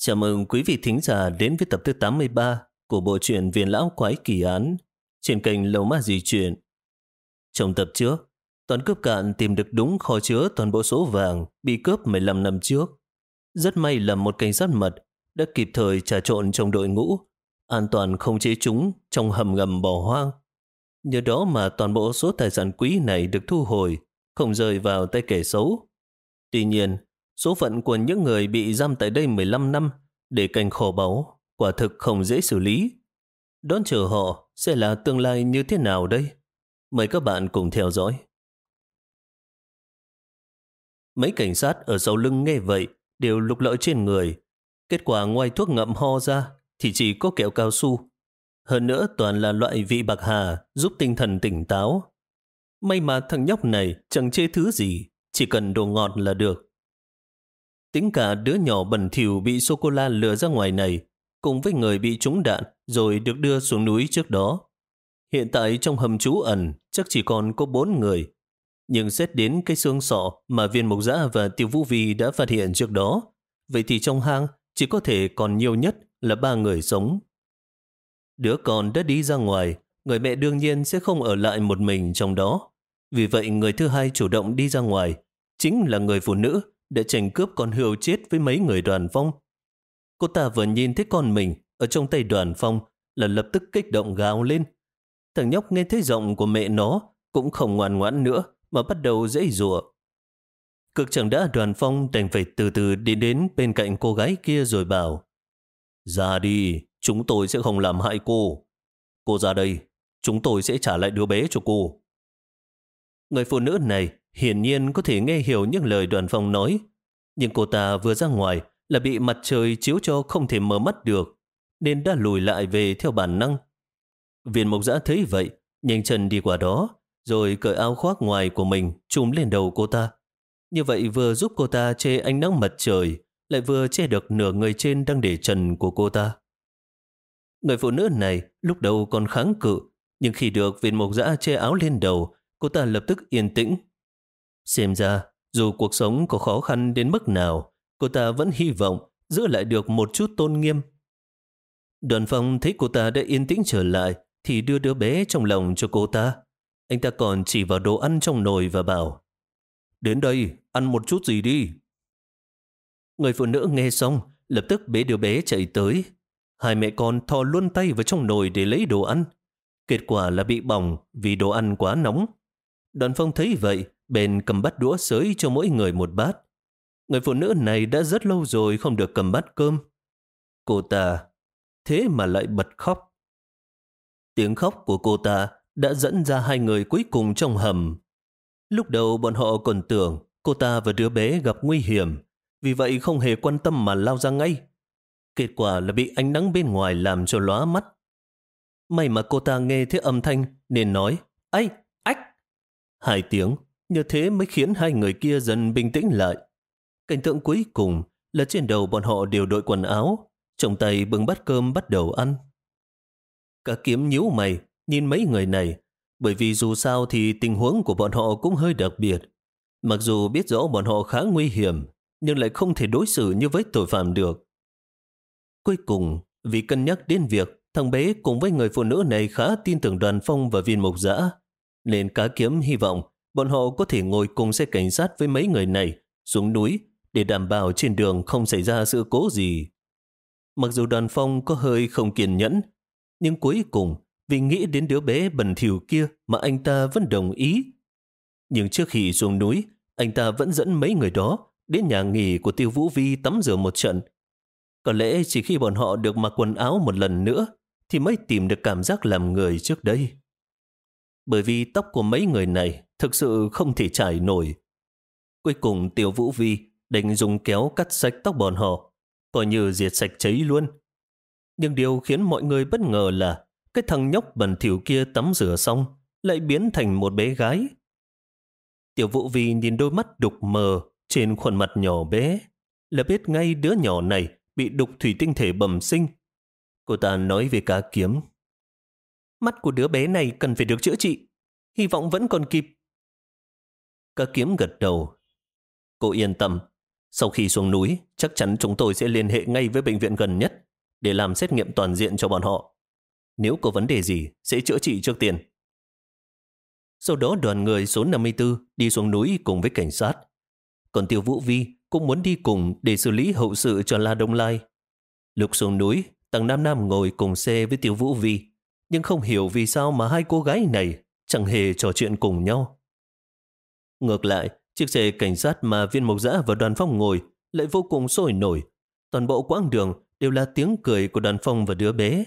Chào mừng quý vị thính giả đến với tập thứ 83 của bộ truyện Viên Lão Quái Kỳ Án trên kênh Lầu Ma Di Chuyển. Trong tập trước, toàn cướp cạn tìm được đúng kho chứa toàn bộ số vàng bị cướp 15 năm trước. Rất may là một cảnh sát mật đã kịp thời trà trộn trong đội ngũ, an toàn không chế chúng trong hầm ngầm bỏ hoang. Nhờ đó mà toàn bộ số tài sản quý này được thu hồi, không rơi vào tay kẻ xấu. Tuy nhiên, số phận của những người bị giam tại đây 15 năm để cảnh khổ báu quả thực không dễ xử lý. Đón chờ họ sẽ là tương lai như thế nào đây? Mời các bạn cùng theo dõi. Mấy cảnh sát ở sau lưng nghe vậy đều lục lọi trên người. Kết quả ngoài thuốc ngậm ho ra thì chỉ có kẹo cao su. Hơn nữa toàn là loại vị bạc hà giúp tinh thần tỉnh táo. May mà thằng nhóc này chẳng chê thứ gì, chỉ cần đồ ngọt là được. Tính cả đứa nhỏ bẩn thỉu bị sô-cô-la lừa ra ngoài này, cùng với người bị trúng đạn rồi được đưa xuống núi trước đó. Hiện tại trong hầm trú ẩn chắc chỉ còn có bốn người. Nhưng xét đến cái xương sọ mà viên mục giã và tiêu vũ vi đã phát hiện trước đó, vậy thì trong hang chỉ có thể còn nhiều nhất là ba người sống. Đứa con đã đi ra ngoài, người mẹ đương nhiên sẽ không ở lại một mình trong đó. Vì vậy người thứ hai chủ động đi ra ngoài, chính là người phụ nữ để tranh cướp con hươu chết với mấy người đoàn phong. Cô ta vừa nhìn thấy con mình ở trong tay đoàn phong là lập tức kích động gào lên. Thằng nhóc nghe thấy giọng của mẹ nó cũng không ngoan ngoãn nữa mà bắt đầu dễ rùa. Cực chẳng đã đoàn phong đành phải từ từ đi đến bên cạnh cô gái kia rồi bảo Ra đi, chúng tôi sẽ không làm hại cô. Cô ra đây, chúng tôi sẽ trả lại đứa bé cho cô. Người phụ nữ này hiển nhiên có thể nghe hiểu những lời đoàn phong nói, nhưng cô ta vừa ra ngoài là bị mặt trời chiếu cho không thể mở mắt được, nên đã lùi lại về theo bản năng. Viên mộc giã thấy vậy, nhanh chân đi qua đó, rồi cởi áo khoác ngoài của mình trùm lên đầu cô ta. Như vậy vừa giúp cô ta che ánh nắng mặt trời, lại vừa che được nửa người trên đang để trần của cô ta. Người phụ nữ này lúc đầu còn kháng cự, nhưng khi được viên mộc giã che áo lên đầu, cô ta lập tức yên tĩnh. Xem ra, dù cuộc sống có khó khăn đến mức nào, cô ta vẫn hy vọng giữ lại được một chút tôn nghiêm. Đoàn phong thấy cô ta đã yên tĩnh trở lại, thì đưa đứa bé trong lòng cho cô ta. Anh ta còn chỉ vào đồ ăn trong nồi và bảo, Đến đây, ăn một chút gì đi. Người phụ nữ nghe xong, lập tức bế đứa bé chạy tới. Hai mẹ con thò luôn tay vào trong nồi để lấy đồ ăn. Kết quả là bị bỏng vì đồ ăn quá nóng. Đoàn phong thấy vậy, bên cầm bát đũa sới cho mỗi người một bát. Người phụ nữ này đã rất lâu rồi không được cầm bát cơm. Cô ta thế mà lại bật khóc. Tiếng khóc của cô ta đã dẫn ra hai người cuối cùng trong hầm. Lúc đầu bọn họ còn tưởng cô ta và đứa bé gặp nguy hiểm, vì vậy không hề quan tâm mà lao ra ngay. Kết quả là bị ánh nắng bên ngoài làm cho lóa mắt. May mà cô ta nghe thấy âm thanh nên nói, Ây, ách! Hai tiếng, như thế mới khiến hai người kia dần bình tĩnh lại. Cảnh tượng cuối cùng là trên đầu bọn họ đều đội quần áo, trong tay bưng bát cơm bắt đầu ăn. Cả kiếm nhíu mày, nhìn mấy người này, bởi vì dù sao thì tình huống của bọn họ cũng hơi đặc biệt. Mặc dù biết rõ bọn họ khá nguy hiểm, nhưng lại không thể đối xử như với tội phạm được. Cuối cùng, vì cân nhắc đến việc thằng bé cùng với người phụ nữ này khá tin tưởng đoàn phong và viên mục giã, nên cá kiếm hy vọng bọn họ có thể ngồi cùng xe cảnh sát với mấy người này xuống núi để đảm bảo trên đường không xảy ra sự cố gì. Mặc dù đoàn phong có hơi không kiên nhẫn, nhưng cuối cùng vì nghĩ đến đứa bé bẩn thỉu kia mà anh ta vẫn đồng ý. Nhưng trước khi xuống núi, anh ta vẫn dẫn mấy người đó đến nhà nghỉ của Tiêu Vũ Vi tắm rửa một trận. Có lẽ chỉ khi bọn họ được mặc quần áo một lần nữa thì mới tìm được cảm giác làm người trước đây. Bởi vì tóc của mấy người này thực sự không thể trải nổi. Cuối cùng tiểu Vũ Vi đành dùng kéo cắt sạch tóc bọn họ, coi như diệt sạch cháy luôn. Nhưng điều khiến mọi người bất ngờ là cái thằng nhóc bẩn thỉu kia tắm rửa xong lại biến thành một bé gái. Tiểu Vũ Vi nhìn đôi mắt đục mờ trên khuôn mặt nhỏ bé, là biết ngay đứa nhỏ này bị đục thủy tinh thể bẩm sinh. Cô ta nói về cá kiếm. Mắt của đứa bé này cần phải được chữa trị. Hy vọng vẫn còn kịp. Cá kiếm gật đầu. Cô yên tâm. Sau khi xuống núi, chắc chắn chúng tôi sẽ liên hệ ngay với bệnh viện gần nhất để làm xét nghiệm toàn diện cho bọn họ. Nếu có vấn đề gì, sẽ chữa trị trước tiên. Sau đó đoàn người số 54 đi xuống núi cùng với cảnh sát. Còn Tiêu Vũ Vi cũng muốn đi cùng để xử lý hậu sự cho La Đông Lai. Lúc xuống núi, Tầng Nam Nam ngồi cùng xe với Tiêu Vũ Vi, nhưng không hiểu vì sao mà hai cô gái này chẳng hề trò chuyện cùng nhau. Ngược lại, chiếc xe cảnh sát mà viên mộc giã và đoàn phong ngồi lại vô cùng sôi nổi. Toàn bộ quãng đường đều là tiếng cười của đoàn phong và đứa bé.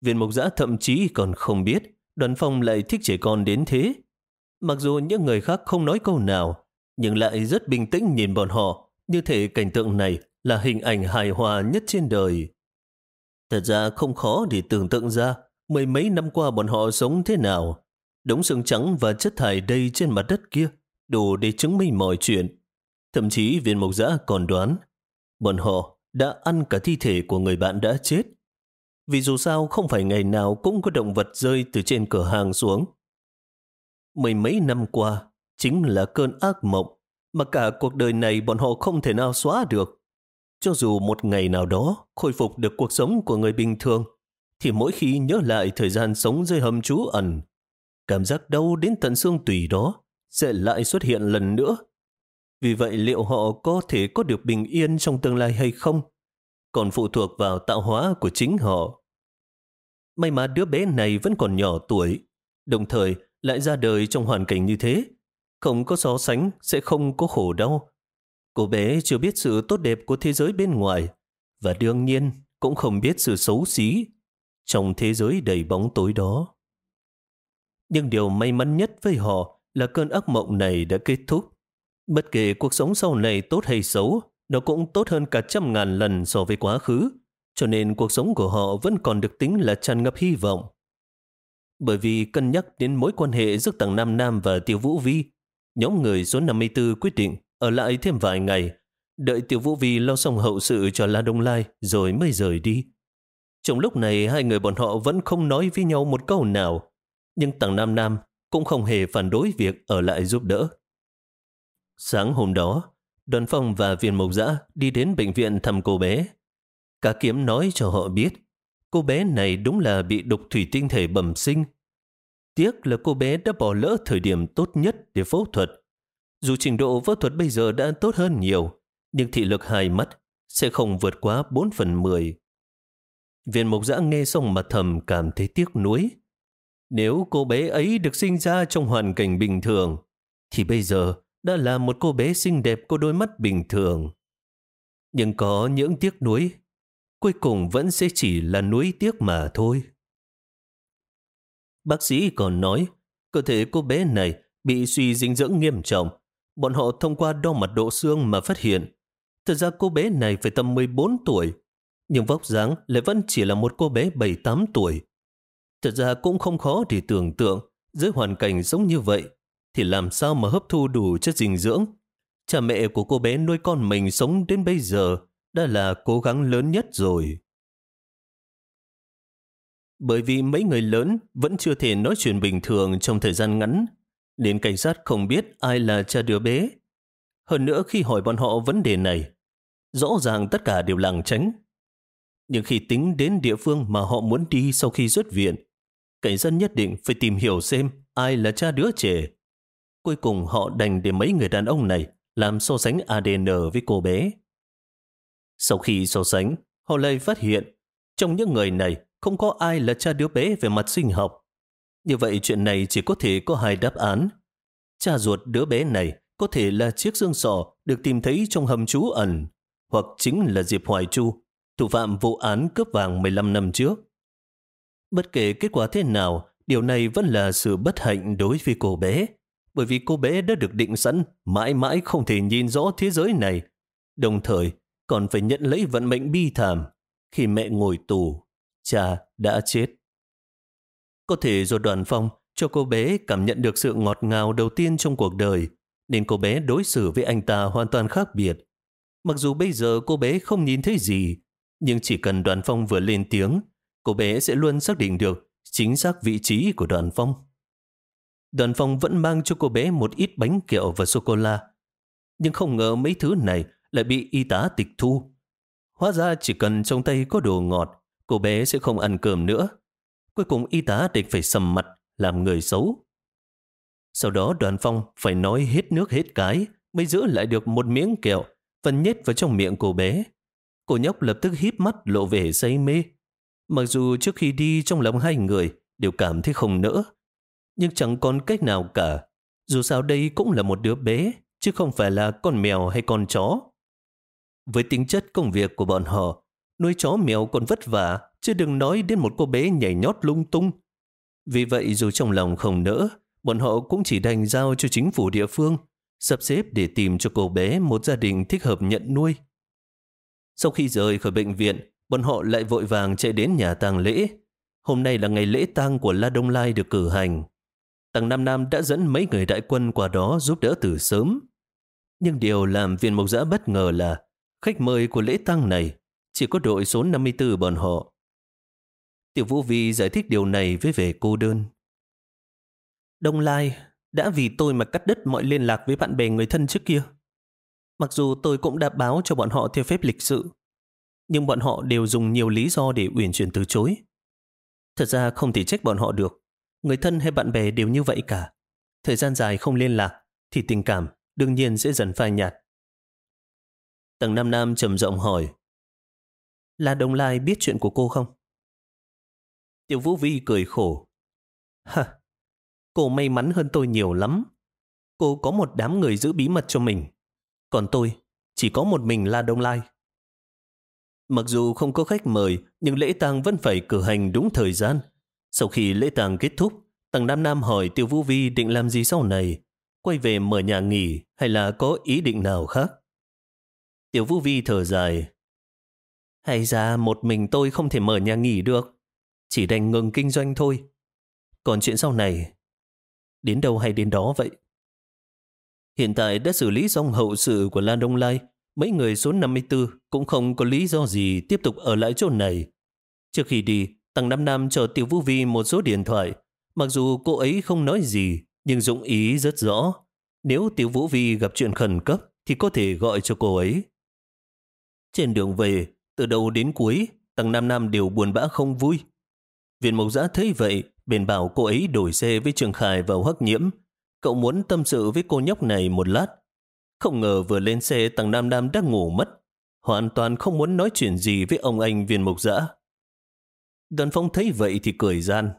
Viên mộc giã thậm chí còn không biết đoàn phong lại thích trẻ con đến thế. Mặc dù những người khác không nói câu nào, nhưng lại rất bình tĩnh nhìn bọn họ, như thể cảnh tượng này là hình ảnh hài hòa nhất trên đời. Thật ra không khó để tưởng tượng ra mười mấy năm qua bọn họ sống thế nào. Đống xương trắng và chất thải đầy trên mặt đất kia đủ để chứng minh mọi chuyện. Thậm chí viên mộc giã còn đoán bọn họ đã ăn cả thi thể của người bạn đã chết. Vì dù sao không phải ngày nào cũng có động vật rơi từ trên cửa hàng xuống. Mười mấy năm qua chính là cơn ác mộng mà cả cuộc đời này bọn họ không thể nào xóa được. Cho dù một ngày nào đó khôi phục được cuộc sống của người bình thường, thì mỗi khi nhớ lại thời gian sống dưới hầm trú ẩn, cảm giác đau đến tận xương tùy đó sẽ lại xuất hiện lần nữa. Vì vậy liệu họ có thể có được bình yên trong tương lai hay không? Còn phụ thuộc vào tạo hóa của chính họ. May mà đứa bé này vẫn còn nhỏ tuổi, đồng thời lại ra đời trong hoàn cảnh như thế. Không có so sánh sẽ không có khổ đau. Cô bé chưa biết sự tốt đẹp của thế giới bên ngoài và đương nhiên cũng không biết sự xấu xí trong thế giới đầy bóng tối đó. Nhưng điều may mắn nhất với họ là cơn ác mộng này đã kết thúc. Bất kể cuộc sống sau này tốt hay xấu, nó cũng tốt hơn cả trăm ngàn lần so với quá khứ, cho nên cuộc sống của họ vẫn còn được tính là tràn ngập hy vọng. Bởi vì cân nhắc đến mối quan hệ giữa tầng Nam Nam và Tiêu Vũ Vi, nhóm người số 54 quyết định ở lại thêm vài ngày, đợi Tiêu Vũ Vi lo xong hậu sự cho La Đông Lai rồi mới rời đi. Trong lúc này hai người bọn họ vẫn không nói với nhau một câu nào, nhưng tầng Nam Nam cũng không hề phản đối việc ở lại giúp đỡ. Sáng hôm đó, đoàn phong và viên mộc giã đi đến bệnh viện thăm cô bé. cá kiếm nói cho họ biết, cô bé này đúng là bị đục thủy tinh thể bẩm sinh. Tiếc là cô bé đã bỏ lỡ thời điểm tốt nhất để phẫu thuật. Dù trình độ phẫu thuật bây giờ đã tốt hơn nhiều, nhưng thị lực hai mắt sẽ không vượt quá 4 phần 10. Viên mộc giã nghe xong mà thầm cảm thấy tiếc nuối. Nếu cô bé ấy được sinh ra trong hoàn cảnh bình thường, thì bây giờ đã là một cô bé xinh đẹp có đôi mắt bình thường. Nhưng có những tiếc nuối, cuối cùng vẫn sẽ chỉ là nuối tiếc mà thôi. Bác sĩ còn nói, cơ thể cô bé này bị suy dinh dưỡng nghiêm trọng. Bọn họ thông qua đo mật độ xương mà phát hiện. Thật ra cô bé này phải tầm 14 tuổi, nhưng vóc dáng lại vẫn chỉ là một cô bé 7-8 tuổi. Thật ra cũng không khó để tưởng tượng, dưới hoàn cảnh giống như vậy, thì làm sao mà hấp thu đủ chất dinh dưỡng. Cha mẹ của cô bé nuôi con mình sống đến bây giờ đã là cố gắng lớn nhất rồi. Bởi vì mấy người lớn vẫn chưa thể nói chuyện bình thường trong thời gian ngắn, nên cảnh sát không biết ai là cha đứa bé. Hơn nữa khi hỏi bọn họ vấn đề này, rõ ràng tất cả đều làng tránh. Nhưng khi tính đến địa phương mà họ muốn đi sau khi xuất viện, cảnh dân nhất định phải tìm hiểu xem ai là cha đứa trẻ. Cuối cùng họ đành để mấy người đàn ông này làm so sánh ADN với cô bé. Sau khi so sánh, họ lại phát hiện trong những người này không có ai là cha đứa bé về mặt sinh học. Như vậy chuyện này chỉ có thể có hai đáp án. Cha ruột đứa bé này có thể là chiếc xương sọ được tìm thấy trong hầm trú ẩn, hoặc chính là Diệp Hoài Chu, thủ phạm vụ án cướp vàng 15 năm trước. Bất kể kết quả thế nào, điều này vẫn là sự bất hạnh đối với cô bé, bởi vì cô bé đã được định sẵn mãi mãi không thể nhìn rõ thế giới này, đồng thời còn phải nhận lấy vận mệnh bi thảm khi mẹ ngồi tù, cha đã chết. Có thể do đoàn phong cho cô bé cảm nhận được sự ngọt ngào đầu tiên trong cuộc đời, nên cô bé đối xử với anh ta hoàn toàn khác biệt. Mặc dù bây giờ cô bé không nhìn thấy gì, nhưng chỉ cần đoàn phong vừa lên tiếng, cô bé sẽ luôn xác định được chính xác vị trí của đoàn phong. Đoàn phong vẫn mang cho cô bé một ít bánh kẹo và sô-cô-la. Nhưng không ngờ mấy thứ này lại bị y tá tịch thu. Hóa ra chỉ cần trong tay có đồ ngọt, cô bé sẽ không ăn cơm nữa. Cuối cùng y tá đành phải sầm mặt, làm người xấu. Sau đó đoàn phong phải nói hết nước hết cái mới giữ lại được một miếng kẹo phần nhét vào trong miệng cô bé. Cô nhóc lập tức híp mắt lộ vẻ say mê. Mặc dù trước khi đi trong lòng hai người đều cảm thấy không nỡ, nhưng chẳng còn cách nào cả. Dù sao đây cũng là một đứa bé, chứ không phải là con mèo hay con chó. Với tính chất công việc của bọn họ, nuôi chó mèo còn vất vả, chứ đừng nói đến một cô bé nhảy nhót lung tung. Vì vậy dù trong lòng không nỡ, bọn họ cũng chỉ đành giao cho chính phủ địa phương, sắp xếp để tìm cho cô bé một gia đình thích hợp nhận nuôi. Sau khi rời khỏi bệnh viện, bọn họ lại vội vàng chạy đến nhà tang lễ. Hôm nay là ngày lễ tang của La Đông Lai được cử hành. Tầng Nam Nam đã dẫn mấy người đại quân qua đó giúp đỡ từ sớm. Nhưng điều làm viên mộc giã bất ngờ là khách mời của lễ tang này chỉ có đội số 54 bọn họ. Tiểu Vũ Vi giải thích điều này với vẻ cô đơn. Đông Lai đã vì tôi mà cắt đứt mọi liên lạc với bạn bè người thân trước kia. Mặc dù tôi cũng đã báo cho bọn họ theo phép lịch sự, nhưng bọn họ đều dùng nhiều lý do để uyển chuyển từ chối. Thật ra không thể trách bọn họ được. Người thân hay bạn bè đều như vậy cả. Thời gian dài không liên lạc, thì tình cảm đương nhiên sẽ dần phai nhạt. Tầng Nam Nam trầm giọng hỏi, là Đông Lai biết chuyện của cô không? Tiểu Vũ Vi cười khổ. Hả, cô may mắn hơn tôi nhiều lắm. Cô có một đám người giữ bí mật cho mình. Còn tôi, chỉ có một mình là Đông Lai. Mặc dù không có khách mời, nhưng lễ tang vẫn phải cử hành đúng thời gian. Sau khi lễ tang kết thúc, Tầng Nam Nam hỏi Tiêu Vũ Vi định làm gì sau này, quay về mở nhà nghỉ hay là có ý định nào khác. Tiêu Vũ Vi thở dài. Hay ra một mình tôi không thể mở nhà nghỉ được, chỉ đành ngừng kinh doanh thôi. Còn chuyện sau này, đến đâu hay đến đó vậy. Hiện tại đã xử lý xong hậu sự của Lan Đông Lai, mấy người số 54 cũng không có lý do gì tiếp tục ở lại chỗ này. Trước khi đi, Tăng Nam Nam cho Tiểu Vũ Vi một số điện thoại. Mặc dù cô ấy không nói gì, nhưng dụng ý rất rõ. Nếu Tiểu Vũ Vi gặp chuyện khẩn cấp, thì có thể gọi cho cô ấy. Trên đường về, từ đầu đến cuối, Tăng Nam Nam đều buồn bã không vui. Viện Mộc Giã thấy vậy, bèn bảo cô ấy đổi xe với Trường Khải vào hắc nhiễm. Cậu muốn tâm sự với cô nhóc này một lát. Không ngờ vừa lên xe tầng Nam Nam đã ngủ mất. Hoàn toàn không muốn nói chuyện gì với ông anh viên mộc dã. Đoàn phong thấy vậy thì cười gian.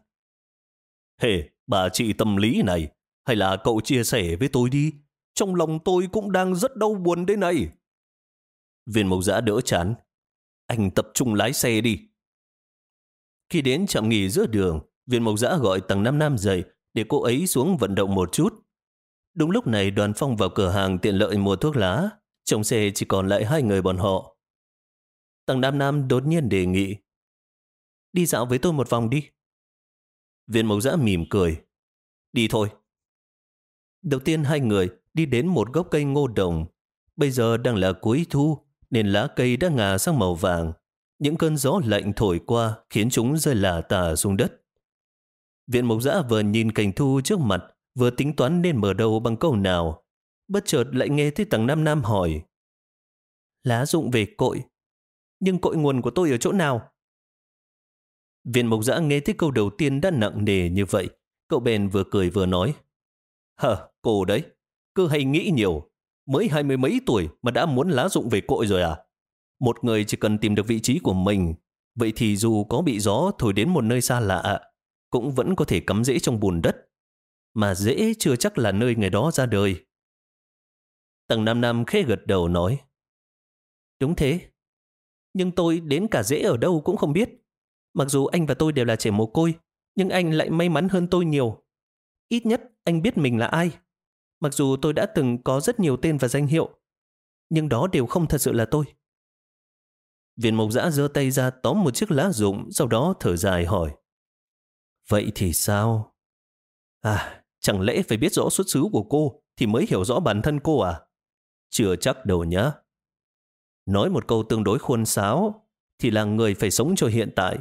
Hề, bà chị tâm lý này, hay là cậu chia sẻ với tôi đi? Trong lòng tôi cũng đang rất đau buồn đây này. Viên mộc giã đỡ chán. Anh tập trung lái xe đi. Khi đến trạm nghỉ giữa đường, viên mộc giã gọi tầng Nam nam dậy để cô ấy xuống vận động một chút. Đúng lúc này đoàn phong vào cửa hàng tiện lợi mua thuốc lá. Trong xe chỉ còn lại hai người bọn họ. Tầng Nam Nam đột nhiên đề nghị. Đi dạo với tôi một vòng đi. Viên mộc giã mỉm cười. Đi thôi. Đầu tiên hai người đi đến một gốc cây ngô đồng. Bây giờ đang là cuối thu, nên lá cây đã ngả sang màu vàng. Những cơn gió lạnh thổi qua khiến chúng rơi lả tả xuống đất. Viện mộc giã vừa nhìn cảnh thu trước mặt, vừa tính toán nên mở đầu bằng câu nào. Bất chợt lại nghe thấy tầng Nam Nam hỏi. Lá dụng về cội. Nhưng cội nguồn của tôi ở chỗ nào? Viện mộc giã nghe thấy câu đầu tiên đã nặng nề như vậy. Cậu bèn vừa cười vừa nói. Hờ, cô đấy, cứ hay nghĩ nhiều. Mới hai mươi mấy tuổi mà đã muốn lá dụng về cội rồi à? Một người chỉ cần tìm được vị trí của mình, vậy thì dù có bị gió thổi đến một nơi xa lạ, cũng vẫn có thể cắm rễ trong bùn đất. Mà rễ chưa chắc là nơi người đó ra đời. Tầng Nam Nam khẽ gật đầu nói. Đúng thế. Nhưng tôi đến cả rễ ở đâu cũng không biết. Mặc dù anh và tôi đều là trẻ mồ côi, nhưng anh lại may mắn hơn tôi nhiều. Ít nhất anh biết mình là ai. Mặc dù tôi đã từng có rất nhiều tên và danh hiệu, nhưng đó đều không thật sự là tôi. Viên mộc giã giơ tay ra tóm một chiếc lá rụng, sau đó thở dài hỏi. Vậy thì sao? À, chẳng lẽ phải biết rõ xuất xứ của cô thì mới hiểu rõ bản thân cô à? Chưa chắc đâu nhá. Nói một câu tương đối khuôn sáo thì là người phải sống cho hiện tại.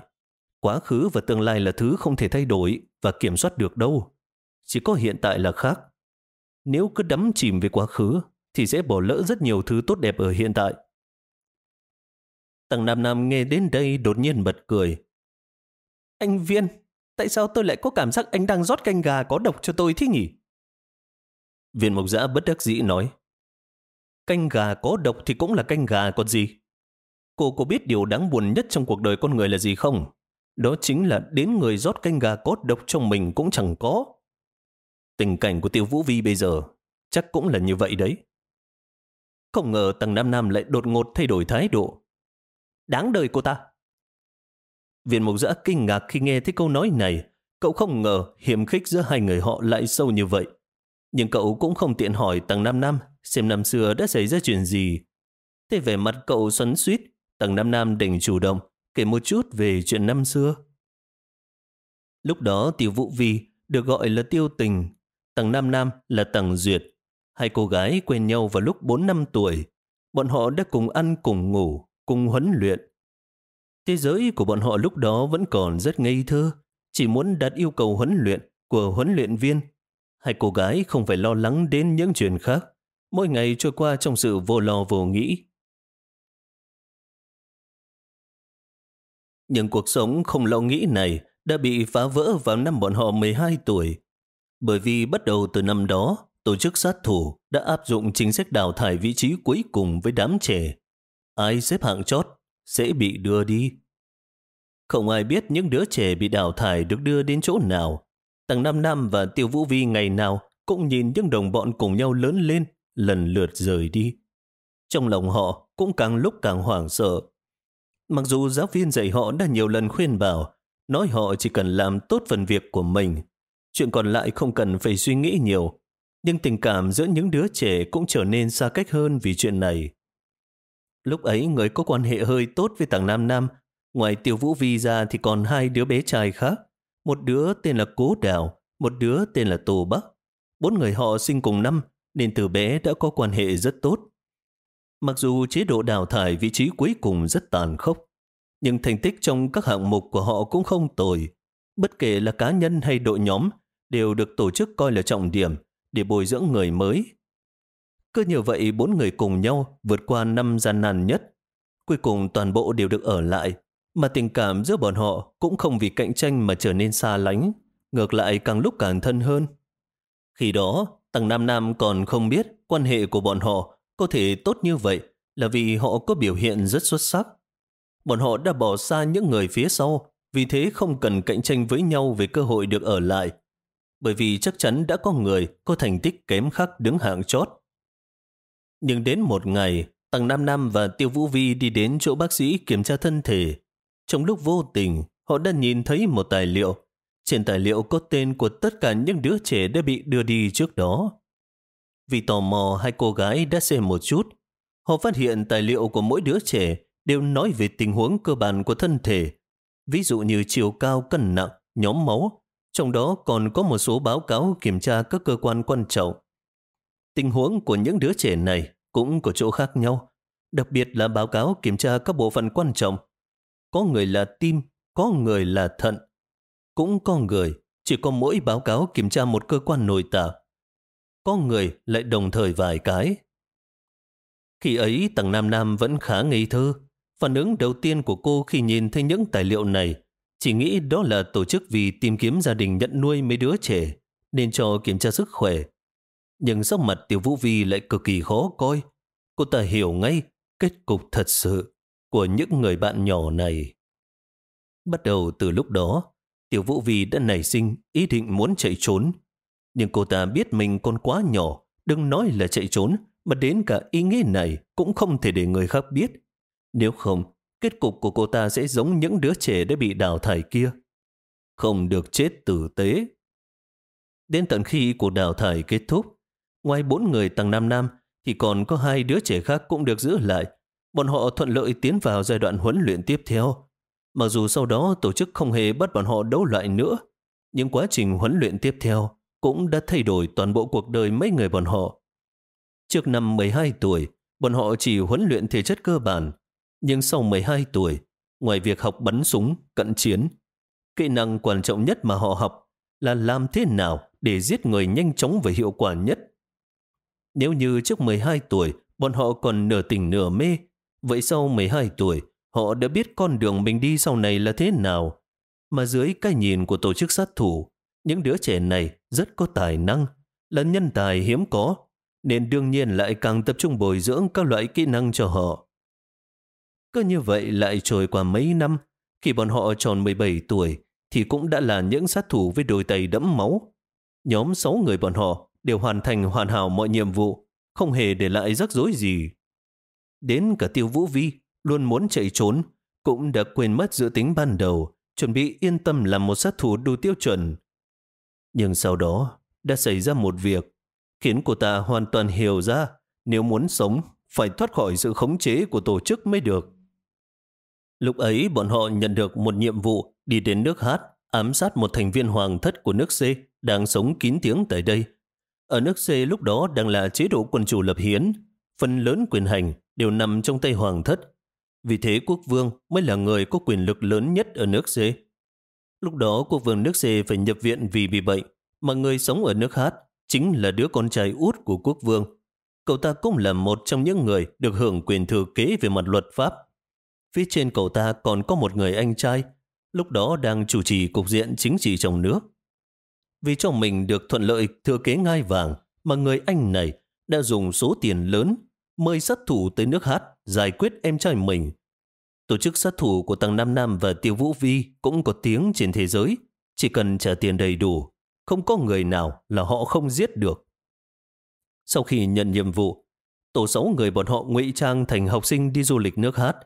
Quá khứ và tương lai là thứ không thể thay đổi và kiểm soát được đâu. Chỉ có hiện tại là khác. Nếu cứ đắm chìm về quá khứ thì sẽ bỏ lỡ rất nhiều thứ tốt đẹp ở hiện tại. Tầng Nam Nam nghe đến đây đột nhiên bật cười. Anh Viên, tại sao tôi lại có cảm giác anh đang rót canh gà có độc cho tôi thế nhỉ? Viên Mộc Giã bất đắc dĩ nói. Canh gà có độc thì cũng là canh gà còn gì. Cô có biết điều đáng buồn nhất trong cuộc đời con người là gì không? Đó chính là đến người rót canh gà có độc trong mình cũng chẳng có. Tình cảnh của Tiêu Vũ Vi bây giờ chắc cũng là như vậy đấy. Không ngờ tầng Nam Nam lại đột ngột thay đổi thái độ. Đáng đời cô ta. Viên mục giã kinh ngạc khi nghe thấy câu nói này. Cậu không ngờ hiểm khích giữa hai người họ lại sâu như vậy. Nhưng cậu cũng không tiện hỏi tầng Nam Nam xem năm xưa đã xảy ra chuyện gì. Thế về mặt cậu xoắn suýt, tầng Nam Nam định chủ động kể một chút về chuyện năm xưa. Lúc đó Tiêu Vũ Vi được gọi là Tiêu Tình, tầng Nam Nam là tầng Duyệt. Hai cô gái quen nhau vào lúc 4 năm tuổi. Bọn họ đã cùng ăn, cùng ngủ, cùng huấn luyện. Thế giới của bọn họ lúc đó vẫn còn rất ngây thơ, chỉ muốn đặt yêu cầu huấn luyện của huấn luyện viên. Hai cô gái không phải lo lắng đến những chuyện khác, mỗi ngày trôi qua trong sự vô lo vô nghĩ. Nhưng cuộc sống không lo nghĩ này đã bị phá vỡ vào năm bọn họ 12 tuổi. Bởi vì bắt đầu từ năm đó, tổ chức sát thủ đã áp dụng chính sách đào thải vị trí cuối cùng với đám trẻ. Ai xếp hạng chót sẽ bị đưa đi. Không ai biết những đứa trẻ bị đào thải được đưa đến chỗ nào. Tầng Nam Nam và Tiêu Vũ Vi ngày nào cũng nhìn những đồng bọn cùng nhau lớn lên, lần lượt rời đi. Trong lòng họ cũng càng lúc càng hoảng sợ. Mặc dù giáo viên dạy họ đã nhiều lần khuyên bảo, nói họ chỉ cần làm tốt phần việc của mình. Chuyện còn lại không cần phải suy nghĩ nhiều. Nhưng tình cảm giữa những đứa trẻ cũng trở nên xa cách hơn vì chuyện này. Lúc ấy người có quan hệ hơi tốt với tầng Nam Nam, ngoài Tiêu Vũ Vi ra thì còn hai đứa bé trai khác. Một đứa tên là Cố Đào, một đứa tên là Tô Bắc. Bốn người họ sinh cùng năm, nên từ bé đã có quan hệ rất tốt. Mặc dù chế độ đào thải vị trí cuối cùng rất tàn khốc, nhưng thành tích trong các hạng mục của họ cũng không tồi. Bất kể là cá nhân hay đội nhóm, đều được tổ chức coi là trọng điểm để bồi dưỡng người mới. Cứ như vậy bốn người cùng nhau vượt qua năm gian nan nhất. Cuối cùng toàn bộ đều được ở lại, mà tình cảm giữa bọn họ cũng không vì cạnh tranh mà trở nên xa lánh, ngược lại càng lúc càng thân hơn. Khi đó, Tầng Nam Nam còn không biết quan hệ của bọn họ có thể tốt như vậy là vì họ có biểu hiện rất xuất sắc. Bọn họ đã bỏ xa những người phía sau, vì thế không cần cạnh tranh với nhau về cơ hội được ở lại. Bởi vì chắc chắn đã có người có thành tích kém khắc đứng hạng chót. Nhưng đến một ngày, Tầng Nam Nam và Tiêu Vũ Vi đi đến chỗ bác sĩ kiểm tra thân thể. Trong lúc vô tình, họ đã nhìn thấy một tài liệu. Trên tài liệu có tên của tất cả những đứa trẻ đã bị đưa đi trước đó. Vì tò mò hai cô gái đã xem một chút, họ phát hiện tài liệu của mỗi đứa trẻ đều nói về tình huống cơ bản của thân thể, ví dụ như chiều cao, cân nặng, nhóm máu, trong đó còn có một số báo cáo kiểm tra các cơ quan quan trọng. Tình huống của những đứa trẻ này cũng có chỗ khác nhau, đặc biệt là báo cáo kiểm tra các bộ phận quan trọng. Có người là tim, có người là thận, cũng có người chỉ có mỗi báo cáo kiểm tra một cơ quan nội tạng có người lại đồng thời vài cái. Khi ấy tầng Nam Nam vẫn khá ngây thơ. Phản ứng đầu tiên của cô khi nhìn thấy những tài liệu này chỉ nghĩ đó là tổ chức vì tìm kiếm gia đình nhận nuôi mấy đứa trẻ nên cho kiểm tra sức khỏe. Nhưng sắc mặt Tiểu Vũ Vi lại cực kỳ khó coi. Cô ta hiểu ngay kết cục thật sự của những người bạn nhỏ này. Bắt đầu từ lúc đó, Tiểu Vũ Vi đã nảy sinh ý định muốn chạy trốn nhưng cô ta biết mình còn quá nhỏ, đừng nói là chạy trốn, mà đến cả ý nghĩ này cũng không thể để người khác biết. Nếu không, kết cục của cô ta sẽ giống những đứa trẻ đã bị đào thải kia. Không được chết tử tế. Đến tận khi cuộc đào thải kết thúc, ngoài bốn người tầng Nam Nam thì còn có hai đứa trẻ khác cũng được giữ lại. Bọn họ thuận lợi tiến vào giai đoạn huấn luyện tiếp theo. Mặc dù sau đó tổ chức không hề bắt bọn họ đấu loại nữa, nhưng quá trình huấn luyện tiếp theo cũng đã thay đổi toàn bộ cuộc đời mấy người bọn họ. Trước năm 12 tuổi, bọn họ chỉ huấn luyện thể chất cơ bản, nhưng sau 12 tuổi, ngoài việc học bắn súng, cận chiến, kỹ năng quan trọng nhất mà họ học là làm thế nào để giết người nhanh chóng và hiệu quả nhất. Nếu như trước 12 tuổi, bọn họ còn nửa tỉnh nửa mê, vậy sau 12 tuổi, họ đã biết con đường mình đi sau này là thế nào. Mà dưới cái nhìn của tổ chức sát thủ, những đứa trẻ này rất có tài năng, là nhân tài hiếm có, nên đương nhiên lại càng tập trung bồi dưỡng các loại kỹ năng cho họ. Cứ như vậy lại trôi qua mấy năm, khi bọn họ tròn 17 tuổi, thì cũng đã là những sát thủ với đôi tay đẫm máu. Nhóm 6 người bọn họ đều hoàn thành hoàn hảo mọi nhiệm vụ, không hề để lại rắc rối gì. Đến cả tiêu vũ vi, luôn muốn chạy trốn, cũng đã quên mất dự tính ban đầu, chuẩn bị yên tâm làm một sát thủ đủ tiêu chuẩn. Nhưng sau đó, đã xảy ra một việc, khiến cô ta hoàn toàn hiểu ra nếu muốn sống, phải thoát khỏi sự khống chế của tổ chức mới được. Lúc ấy bọn họ nhận được một nhiệm vụ đi đến nước Hát, ám sát một thành viên hoàng thất của nước C đang sống kín tiếng tại đây. Ở nước C lúc đó đang là chế độ quân chủ lập hiến, phần lớn quyền hành đều nằm trong tay hoàng thất. Vì thế quốc vương mới là người có quyền lực lớn nhất ở nước C. Lúc đó quốc vương nước C phải nhập viện vì bị bệnh, mà người sống ở nước Hát chính là đứa con trai út của quốc vương. Cậu ta cũng là một trong những người được hưởng quyền thừa kế về mặt luật pháp. Phía trên cậu ta còn có một người anh trai, lúc đó đang chủ trì cục diện chính trị trong nước. Vì cho mình được thuận lợi thừa kế ngai vàng, mà người anh này đã dùng số tiền lớn mời sát thủ tới nước hát giải quyết em trai mình. Tổ chức sát thủ của Tăng Nam Nam và Tiêu Vũ Vi cũng có tiếng trên thế giới. Chỉ cần trả tiền đầy đủ, không có người nào là họ không giết được. Sau khi nhận nhiệm vụ, tổ sáu người bọn họ ngụy trang thành học sinh đi du lịch nước hát,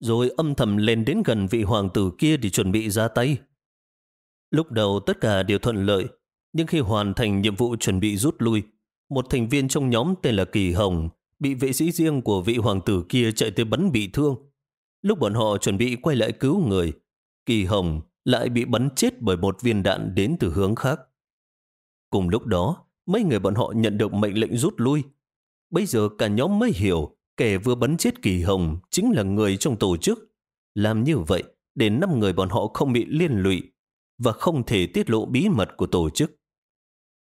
rồi âm thầm lên đến gần vị hoàng tử kia để chuẩn bị ra tay. Lúc đầu tất cả đều thuận lợi, nhưng khi hoàn thành nhiệm vụ chuẩn bị rút lui, một thành viên trong nhóm tên là Kỳ Hồng bị vệ sĩ riêng của vị hoàng tử kia chạy tới bắn bị thương. Lúc bọn họ chuẩn bị quay lại cứu người, Kỳ Hồng lại bị bắn chết bởi một viên đạn đến từ hướng khác. Cùng lúc đó, mấy người bọn họ nhận được mệnh lệnh rút lui. Bây giờ cả nhóm mới hiểu kẻ vừa bắn chết Kỳ Hồng chính là người trong tổ chức. Làm như vậy để năm người bọn họ không bị liên lụy và không thể tiết lộ bí mật của tổ chức.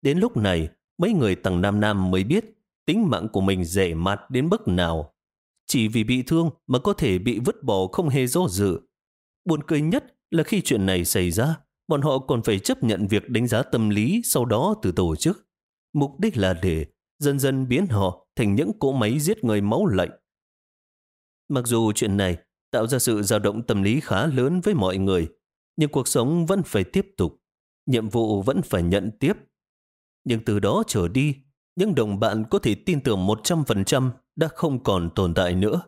Đến lúc này, mấy người tầng Nam Nam mới biết tính mạng của mình rẻ mạt đến mức nào. Chỉ vì bị thương mà có thể bị vứt bỏ không hề do dự. Buồn cười nhất là khi chuyện này xảy ra, bọn họ còn phải chấp nhận việc đánh giá tâm lý sau đó từ tổ chức. Mục đích là để dần dần biến họ thành những cỗ máy giết người máu lạnh. Mặc dù chuyện này tạo ra sự dao động tâm lý khá lớn với mọi người, nhưng cuộc sống vẫn phải tiếp tục, nhiệm vụ vẫn phải nhận tiếp. Nhưng từ đó trở đi, những đồng bạn có thể tin tưởng 100% đã không còn tồn tại nữa,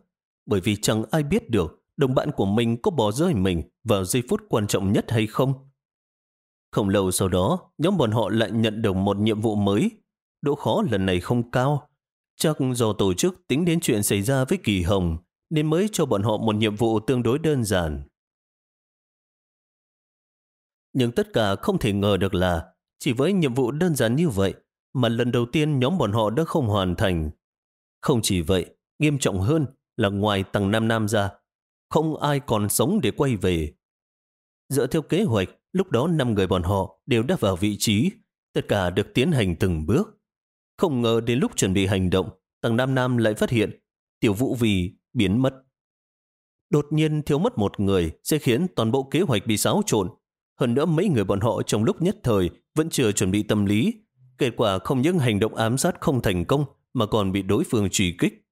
bởi vì chẳng ai biết được đồng bạn của mình có bỏ rơi mình vào giây phút quan trọng nhất hay không. Không lâu sau đó, nhóm bọn họ lại nhận được một nhiệm vụ mới. Độ khó lần này không cao. Chắc do tổ chức tính đến chuyện xảy ra với Kỳ Hồng, nên mới cho bọn họ một nhiệm vụ tương đối đơn giản. Nhưng tất cả không thể ngờ được là chỉ với nhiệm vụ đơn giản như vậy mà lần đầu tiên nhóm bọn họ đã không hoàn thành. Không chỉ vậy, nghiêm trọng hơn là ngoài tầng Nam Nam ra, không ai còn sống để quay về. Dựa theo kế hoạch, lúc đó năm người bọn họ đều đã vào vị trí, tất cả được tiến hành từng bước. Không ngờ đến lúc chuẩn bị hành động, tầng Nam Nam lại phát hiện tiểu vũ vì biến mất. Đột nhiên thiếu mất một người sẽ khiến toàn bộ kế hoạch bị xáo trộn. Hơn nữa mấy người bọn họ trong lúc nhất thời vẫn chưa chuẩn bị tâm lý. Kết quả không những hành động ám sát không thành công mà còn bị đối phương truy kích.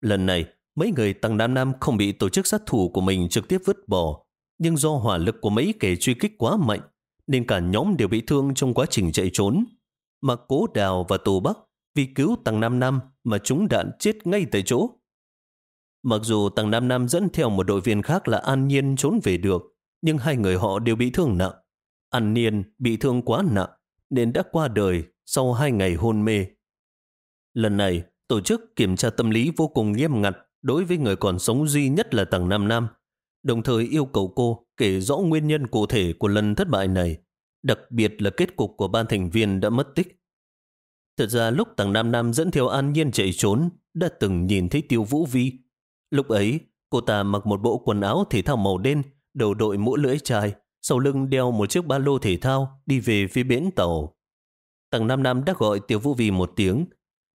Lần này, mấy người Tăng Nam Nam không bị tổ chức sát thủ của mình trực tiếp vứt bỏ, nhưng do hỏa lực của mấy kẻ truy kích quá mạnh, nên cả nhóm đều bị thương trong quá trình chạy trốn. Mà Cố Đào và Tô Bắc vì cứu Tăng Nam Nam mà chúng đạn chết ngay tại chỗ. Mặc dù Tăng Nam Nam dẫn theo một đội viên khác là An Nhiên trốn về được, nhưng hai người họ đều bị thương nặng. An Niên bị thương quá nặng, nên đã qua đời sau hai ngày hôn mê. Lần này, tổ chức kiểm tra tâm lý vô cùng nghiêm ngặt đối với người còn sống duy nhất là Tầng Nam Nam, đồng thời yêu cầu cô kể rõ nguyên nhân cụ thể của lần thất bại này, đặc biệt là kết cục của ban thành viên đã mất tích. Thật ra lúc Tầng Nam Nam dẫn theo An Nhiên chạy trốn, đã từng nhìn thấy Tiêu Vũ Vi. Lúc ấy, cô ta mặc một bộ quần áo thể thao màu đen, đầu đội mũ lưỡi chai, sau lưng đeo một chiếc ba lô thể thao đi về phía bến tàu. Tầng Nam Nam đã gọi Tiêu Vũ Vi một tiếng.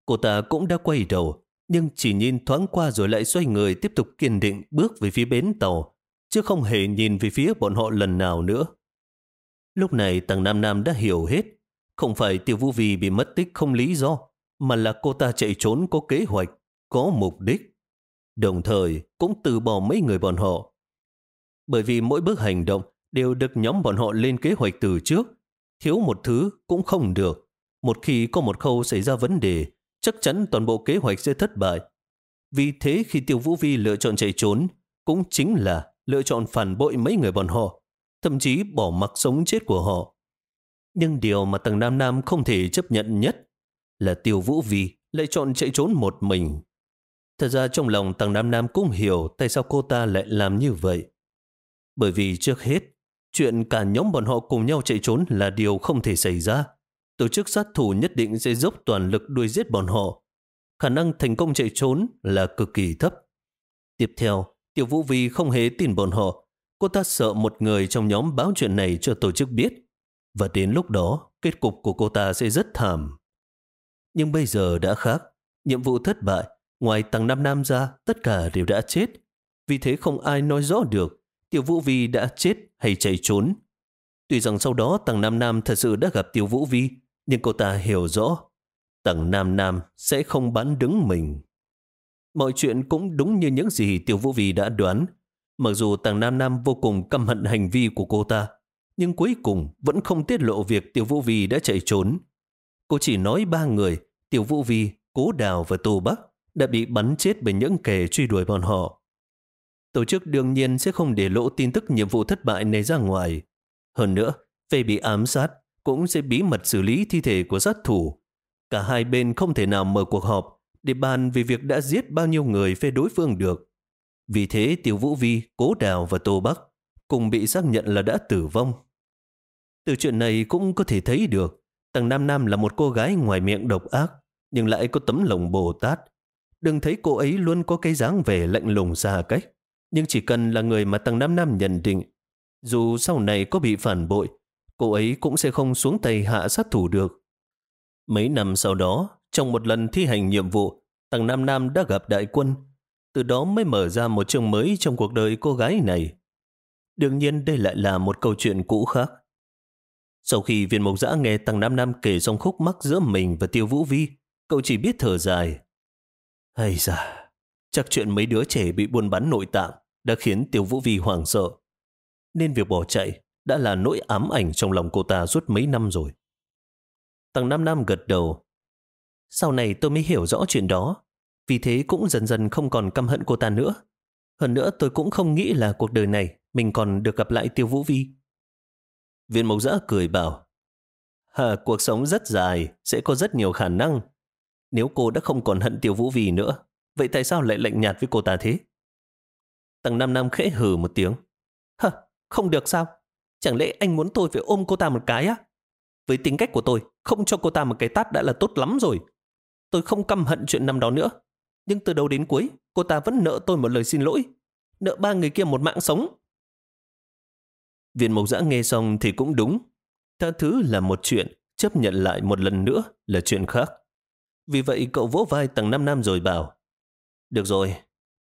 Cô ta cũng đã quay đầu, nhưng chỉ nhìn thoáng qua rồi lại xoay người tiếp tục kiên định bước về phía bến tàu, chứ không hề nhìn về phía bọn họ lần nào nữa. Lúc này tầng Nam Nam đã hiểu hết, không phải Tiêu Vũ Vi bị mất tích không lý do, mà là cô ta chạy trốn có kế hoạch, có mục đích. Đồng thời cũng từ bỏ mấy người bọn họ. Bởi vì mỗi bước hành động đều được nhóm bọn họ lên kế hoạch từ trước, thiếu một thứ cũng không được. Một khi có một khâu xảy ra vấn đề, chắc chắn toàn bộ kế hoạch sẽ thất bại. Vì thế khi Tiêu Vũ Vi lựa chọn chạy trốn, cũng chính là lựa chọn phản bội mấy người bọn họ, thậm chí bỏ mặc sống chết của họ. Nhưng điều mà tầng Nam Nam không thể chấp nhận nhất là Tiêu Vũ Vi lại chọn chạy trốn một mình. Thật ra trong lòng tầng Nam Nam cũng hiểu tại sao cô ta lại làm như vậy. Bởi vì trước hết, chuyện cả nhóm bọn họ cùng nhau chạy trốn là điều không thể xảy ra. Tổ chức sát thủ nhất định sẽ dốc toàn lực đuổi giết bọn họ. Khả năng thành công chạy trốn là cực kỳ thấp. Tiếp theo, Tiểu Vũ Vi không hề tin bọn họ. Cô ta sợ một người trong nhóm báo chuyện này cho tổ chức biết. Và đến lúc đó, kết cục của cô ta sẽ rất thảm. Nhưng bây giờ đã khác. Nhiệm vụ thất bại, ngoài tăng Nam Nam ra, tất cả đều đã chết. Vì thế không ai nói rõ được Tiêu Vũ Vi đã chết hay chạy trốn. Tuy rằng sau đó Tầng Nam Nam thật sự đã gặp Tiêu Vũ Vi, nhưng cô ta hiểu rõ Tầng Nam Nam sẽ không bán đứng mình. Mọi chuyện cũng đúng như những gì Tiêu Vũ Vi đã đoán. Mặc dù Tầng Nam Nam vô cùng căm hận hành vi của cô ta, nhưng cuối cùng vẫn không tiết lộ việc Tiêu Vũ Vi đã chạy trốn. Cô chỉ nói ba người, Tiêu Vũ Vi, Cố Đào và Tô Bắc, đã bị bắn chết bởi những kẻ truy đuổi bọn họ. Tổ chức đương nhiên sẽ không để lộ tin tức nhiệm vụ thất bại này ra ngoài. Hơn nữa, về bị ám sát cũng sẽ bí mật xử lý thi thể của sát thủ. Cả hai bên không thể nào mở cuộc họp để bàn về việc đã giết bao nhiêu người phê đối phương được. Vì thế Tiểu Vũ Vi, Cố Đào và Tô Bắc cùng bị xác nhận là đã tử vong. Từ chuyện này cũng có thể thấy được Tầng Nam Nam là một cô gái ngoài miệng độc ác nhưng lại có tấm lòng Bồ Tát. Đừng thấy cô ấy luôn có cái dáng vẻ lạnh lùng xa cách. Nhưng chỉ cần là người mà Tăng Nam Nam nhận định, dù sau này có bị phản bội, cô ấy cũng sẽ không xuống tay hạ sát thủ được. Mấy năm sau đó, trong một lần thi hành nhiệm vụ, Tăng Nam Nam đã gặp đại quân. Từ đó mới mở ra một chương mới trong cuộc đời cô gái này. Đương nhiên đây lại là một câu chuyện cũ khác. Sau khi viên mộc giã nghe Tăng Nam Nam kể xong khúc mắc giữa mình và Tiêu Vũ Vi, cậu chỉ biết thở dài. Hay da, chắc chuyện mấy đứa trẻ bị buôn bán nội tạng đã khiến Tiêu Vũ Vi hoảng sợ. Nên việc bỏ chạy đã là nỗi ám ảnh trong lòng cô ta suốt mấy năm rồi. Tầng Nam Nam gật đầu. Sau này tôi mới hiểu rõ chuyện đó. Vì thế cũng dần dần không còn căm hận cô ta nữa. Hơn nữa tôi cũng không nghĩ là cuộc đời này mình còn được gặp lại Tiêu Vũ Vi. Viên mộc giã cười bảo Hà, cuộc sống rất dài, sẽ có rất nhiều khả năng. Nếu cô đã không còn hận Tiêu Vũ Vi nữa, vậy tại sao lại lạnh nhạt với cô ta thế? Tầng Nam Nam khẽ hừ một tiếng. Hả, không được sao? Chẳng lẽ anh muốn tôi phải ôm cô ta một cái á? Với tính cách của tôi, không cho cô ta một cái tát đã là tốt lắm rồi. Tôi không căm hận chuyện năm đó nữa. Nhưng từ đầu đến cuối, cô ta vẫn nợ tôi một lời xin lỗi. Nợ ba người kia một mạng sống. Viện Mộc Giã nghe xong thì cũng đúng. Tha thứ là một chuyện, chấp nhận lại một lần nữa là chuyện khác. Vì vậy cậu vỗ vai tầng 5 năm rồi bảo Được rồi,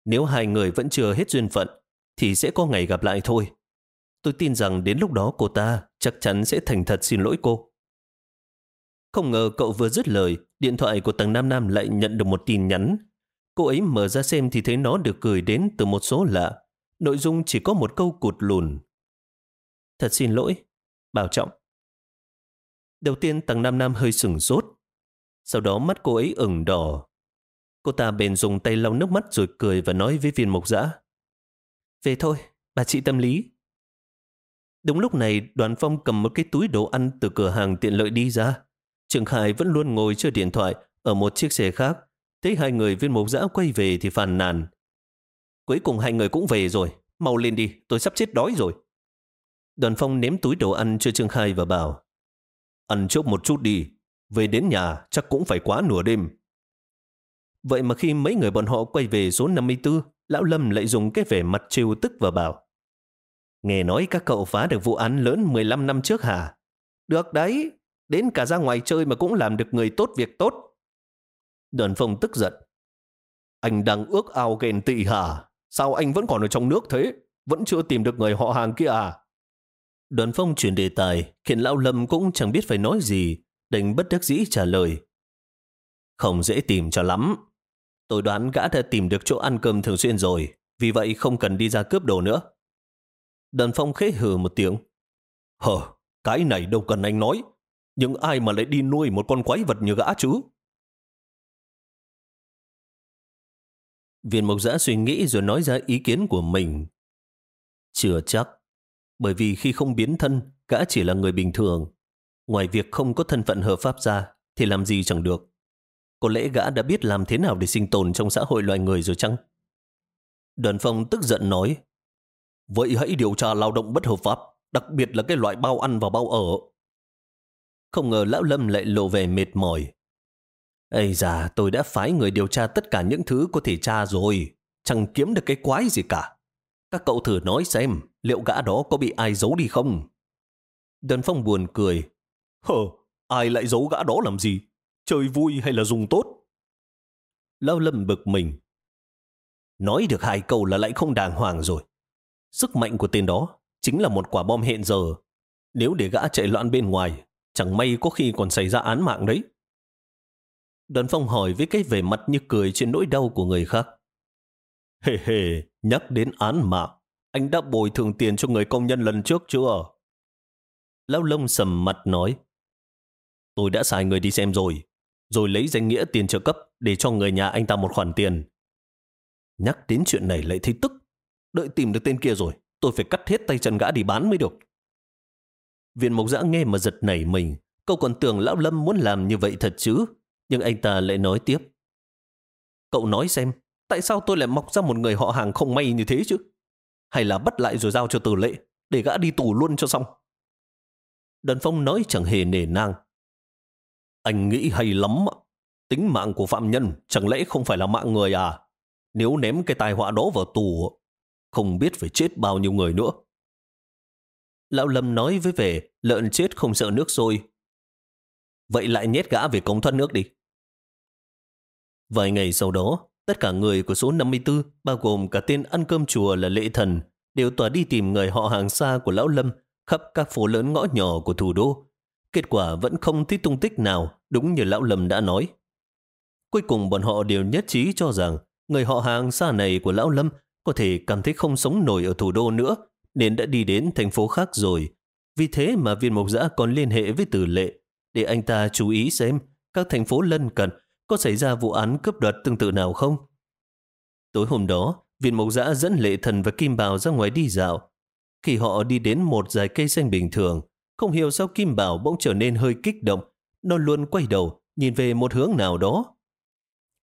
nếu hai người vẫn chưa hết duyên phận, thì sẽ có ngày gặp lại thôi. Tôi tin rằng đến lúc đó cô ta chắc chắn sẽ thành thật xin lỗi cô. Không ngờ cậu vừa dứt lời, điện thoại của tầng Nam Nam lại nhận được một tin nhắn. Cô ấy mở ra xem thì thấy nó được gửi đến từ một số lạ. Nội dung chỉ có một câu cụt lùn. Thật xin lỗi, bảo trọng. Đầu tiên tầng Nam Nam hơi sừng sốt. Sau đó mắt cô ấy ửng đỏ, Cô ta bền dùng tay lau nước mắt rồi cười và nói với viên mộc dã. Về thôi, bà chị tâm lý. Đúng lúc này, đoàn phong cầm một cái túi đồ ăn từ cửa hàng tiện lợi đi ra. Trường Khải vẫn luôn ngồi chơi điện thoại ở một chiếc xe khác. Thấy hai người viên mộc dã quay về thì phàn nàn. Cuối cùng hai người cũng về rồi. Mau lên đi, tôi sắp chết đói rồi. Đoàn phong ném túi đồ ăn cho Trương Khai và bảo Ăn chốc một chút đi, về đến nhà chắc cũng phải quá nửa đêm. Vậy mà khi mấy người bọn họ quay về số 54, Lão Lâm lại dùng cái vẻ mặt trêu tức và bảo Nghe nói các cậu phá được vụ án lớn 15 năm trước hả? Được đấy, đến cả ra ngoài chơi mà cũng làm được người tốt việc tốt. Đoàn phong tức giận. Anh đang ước ao ghen tị hả? Sao anh vẫn còn ở trong nước thế? Vẫn chưa tìm được người họ hàng kia à? Đoàn phong chuyển đề tài, khiến lão lâm cũng chẳng biết phải nói gì, đành bất đắc dĩ trả lời. Không dễ tìm cho lắm. Tôi đoán gã đã tìm được chỗ ăn cơm thường xuyên rồi, vì vậy không cần đi ra cướp đồ nữa. đần phong khế hừ một tiếng. Hờ, cái này đâu cần anh nói. Nhưng ai mà lại đi nuôi một con quái vật như gã chứ? Viên mộc giã suy nghĩ rồi nói ra ý kiến của mình. Chưa chắc. Bởi vì khi không biến thân, gã chỉ là người bình thường. Ngoài việc không có thân phận hợp pháp ra, thì làm gì chẳng được. Có lẽ gã đã biết làm thế nào để sinh tồn trong xã hội loài người rồi chăng? Đoàn phong tức giận nói, Vậy hãy điều tra lao động bất hợp pháp, đặc biệt là cái loại bao ăn và bao ở. Không ngờ Lão Lâm lại lộ vẻ mệt mỏi. Ây da, tôi đã phái người điều tra tất cả những thứ có thể tra rồi, chẳng kiếm được cái quái gì cả. Các cậu thử nói xem, liệu gã đó có bị ai giấu đi không? Đoàn Phong buồn cười. Hờ, ai lại giấu gã đó làm gì? Chơi vui hay là dùng tốt? Lão Lâm bực mình. Nói được hai câu là lại không đàng hoàng rồi. Sức mạnh của tên đó chính là một quả bom hẹn giờ. Nếu để gã chạy loạn bên ngoài, chẳng may có khi còn xảy ra án mạng đấy. Đoàn phong hỏi với cái vẻ mặt như cười trên nỗi đau của người khác. Hề hề, nhắc đến án mạng, anh đã bồi thường tiền cho người công nhân lần trước chưa? Lão lông sầm mặt nói. Tôi đã xài người đi xem rồi, rồi lấy danh nghĩa tiền trợ cấp để cho người nhà anh ta một khoản tiền. Nhắc đến chuyện này lại thấy tức. Đợi tìm được tên kia rồi, tôi phải cắt hết tay chân gã đi bán mới được. Viện Mộc Giã nghe mà giật nảy mình, cậu còn tưởng Lão Lâm muốn làm như vậy thật chứ, nhưng anh ta lại nói tiếp. Cậu nói xem, tại sao tôi lại mọc ra một người họ hàng không may như thế chứ? Hay là bắt lại rồi giao cho tử lệ, để gã đi tù luôn cho xong? Đần Phong nói chẳng hề nề nang. Anh nghĩ hay lắm. Tính mạng của phạm nhân chẳng lẽ không phải là mạng người à? Nếu ném cái tai họa đó vào tù, không biết phải chết bao nhiêu người nữa. Lão Lâm nói với vẻ lợn chết không sợ nước sôi. Vậy lại nhét gã về cống thoát nước đi. Vài ngày sau đó, tất cả người của số 54, bao gồm cả tên ăn cơm chùa là Lệ Thần, đều tỏa đi tìm người họ hàng xa của Lão Lâm khắp các phố lớn ngõ nhỏ của thủ đô. Kết quả vẫn không thấy tung tích nào, đúng như Lão Lâm đã nói. Cuối cùng bọn họ đều nhất trí cho rằng người họ hàng xa này của Lão Lâm có thể cảm thấy không sống nổi ở thủ đô nữa, nên đã đi đến thành phố khác rồi. Vì thế mà viên mộc giã còn liên hệ với tử lệ, để anh ta chú ý xem các thành phố lân cận có xảy ra vụ án cướp đoạt tương tự nào không. Tối hôm đó, viên mộc giã dẫn lệ thần và Kim bào ra ngoài đi dạo. Khi họ đi đến một dải cây xanh bình thường, không hiểu sao Kim Bảo bỗng trở nên hơi kích động. Nó luôn quay đầu, nhìn về một hướng nào đó.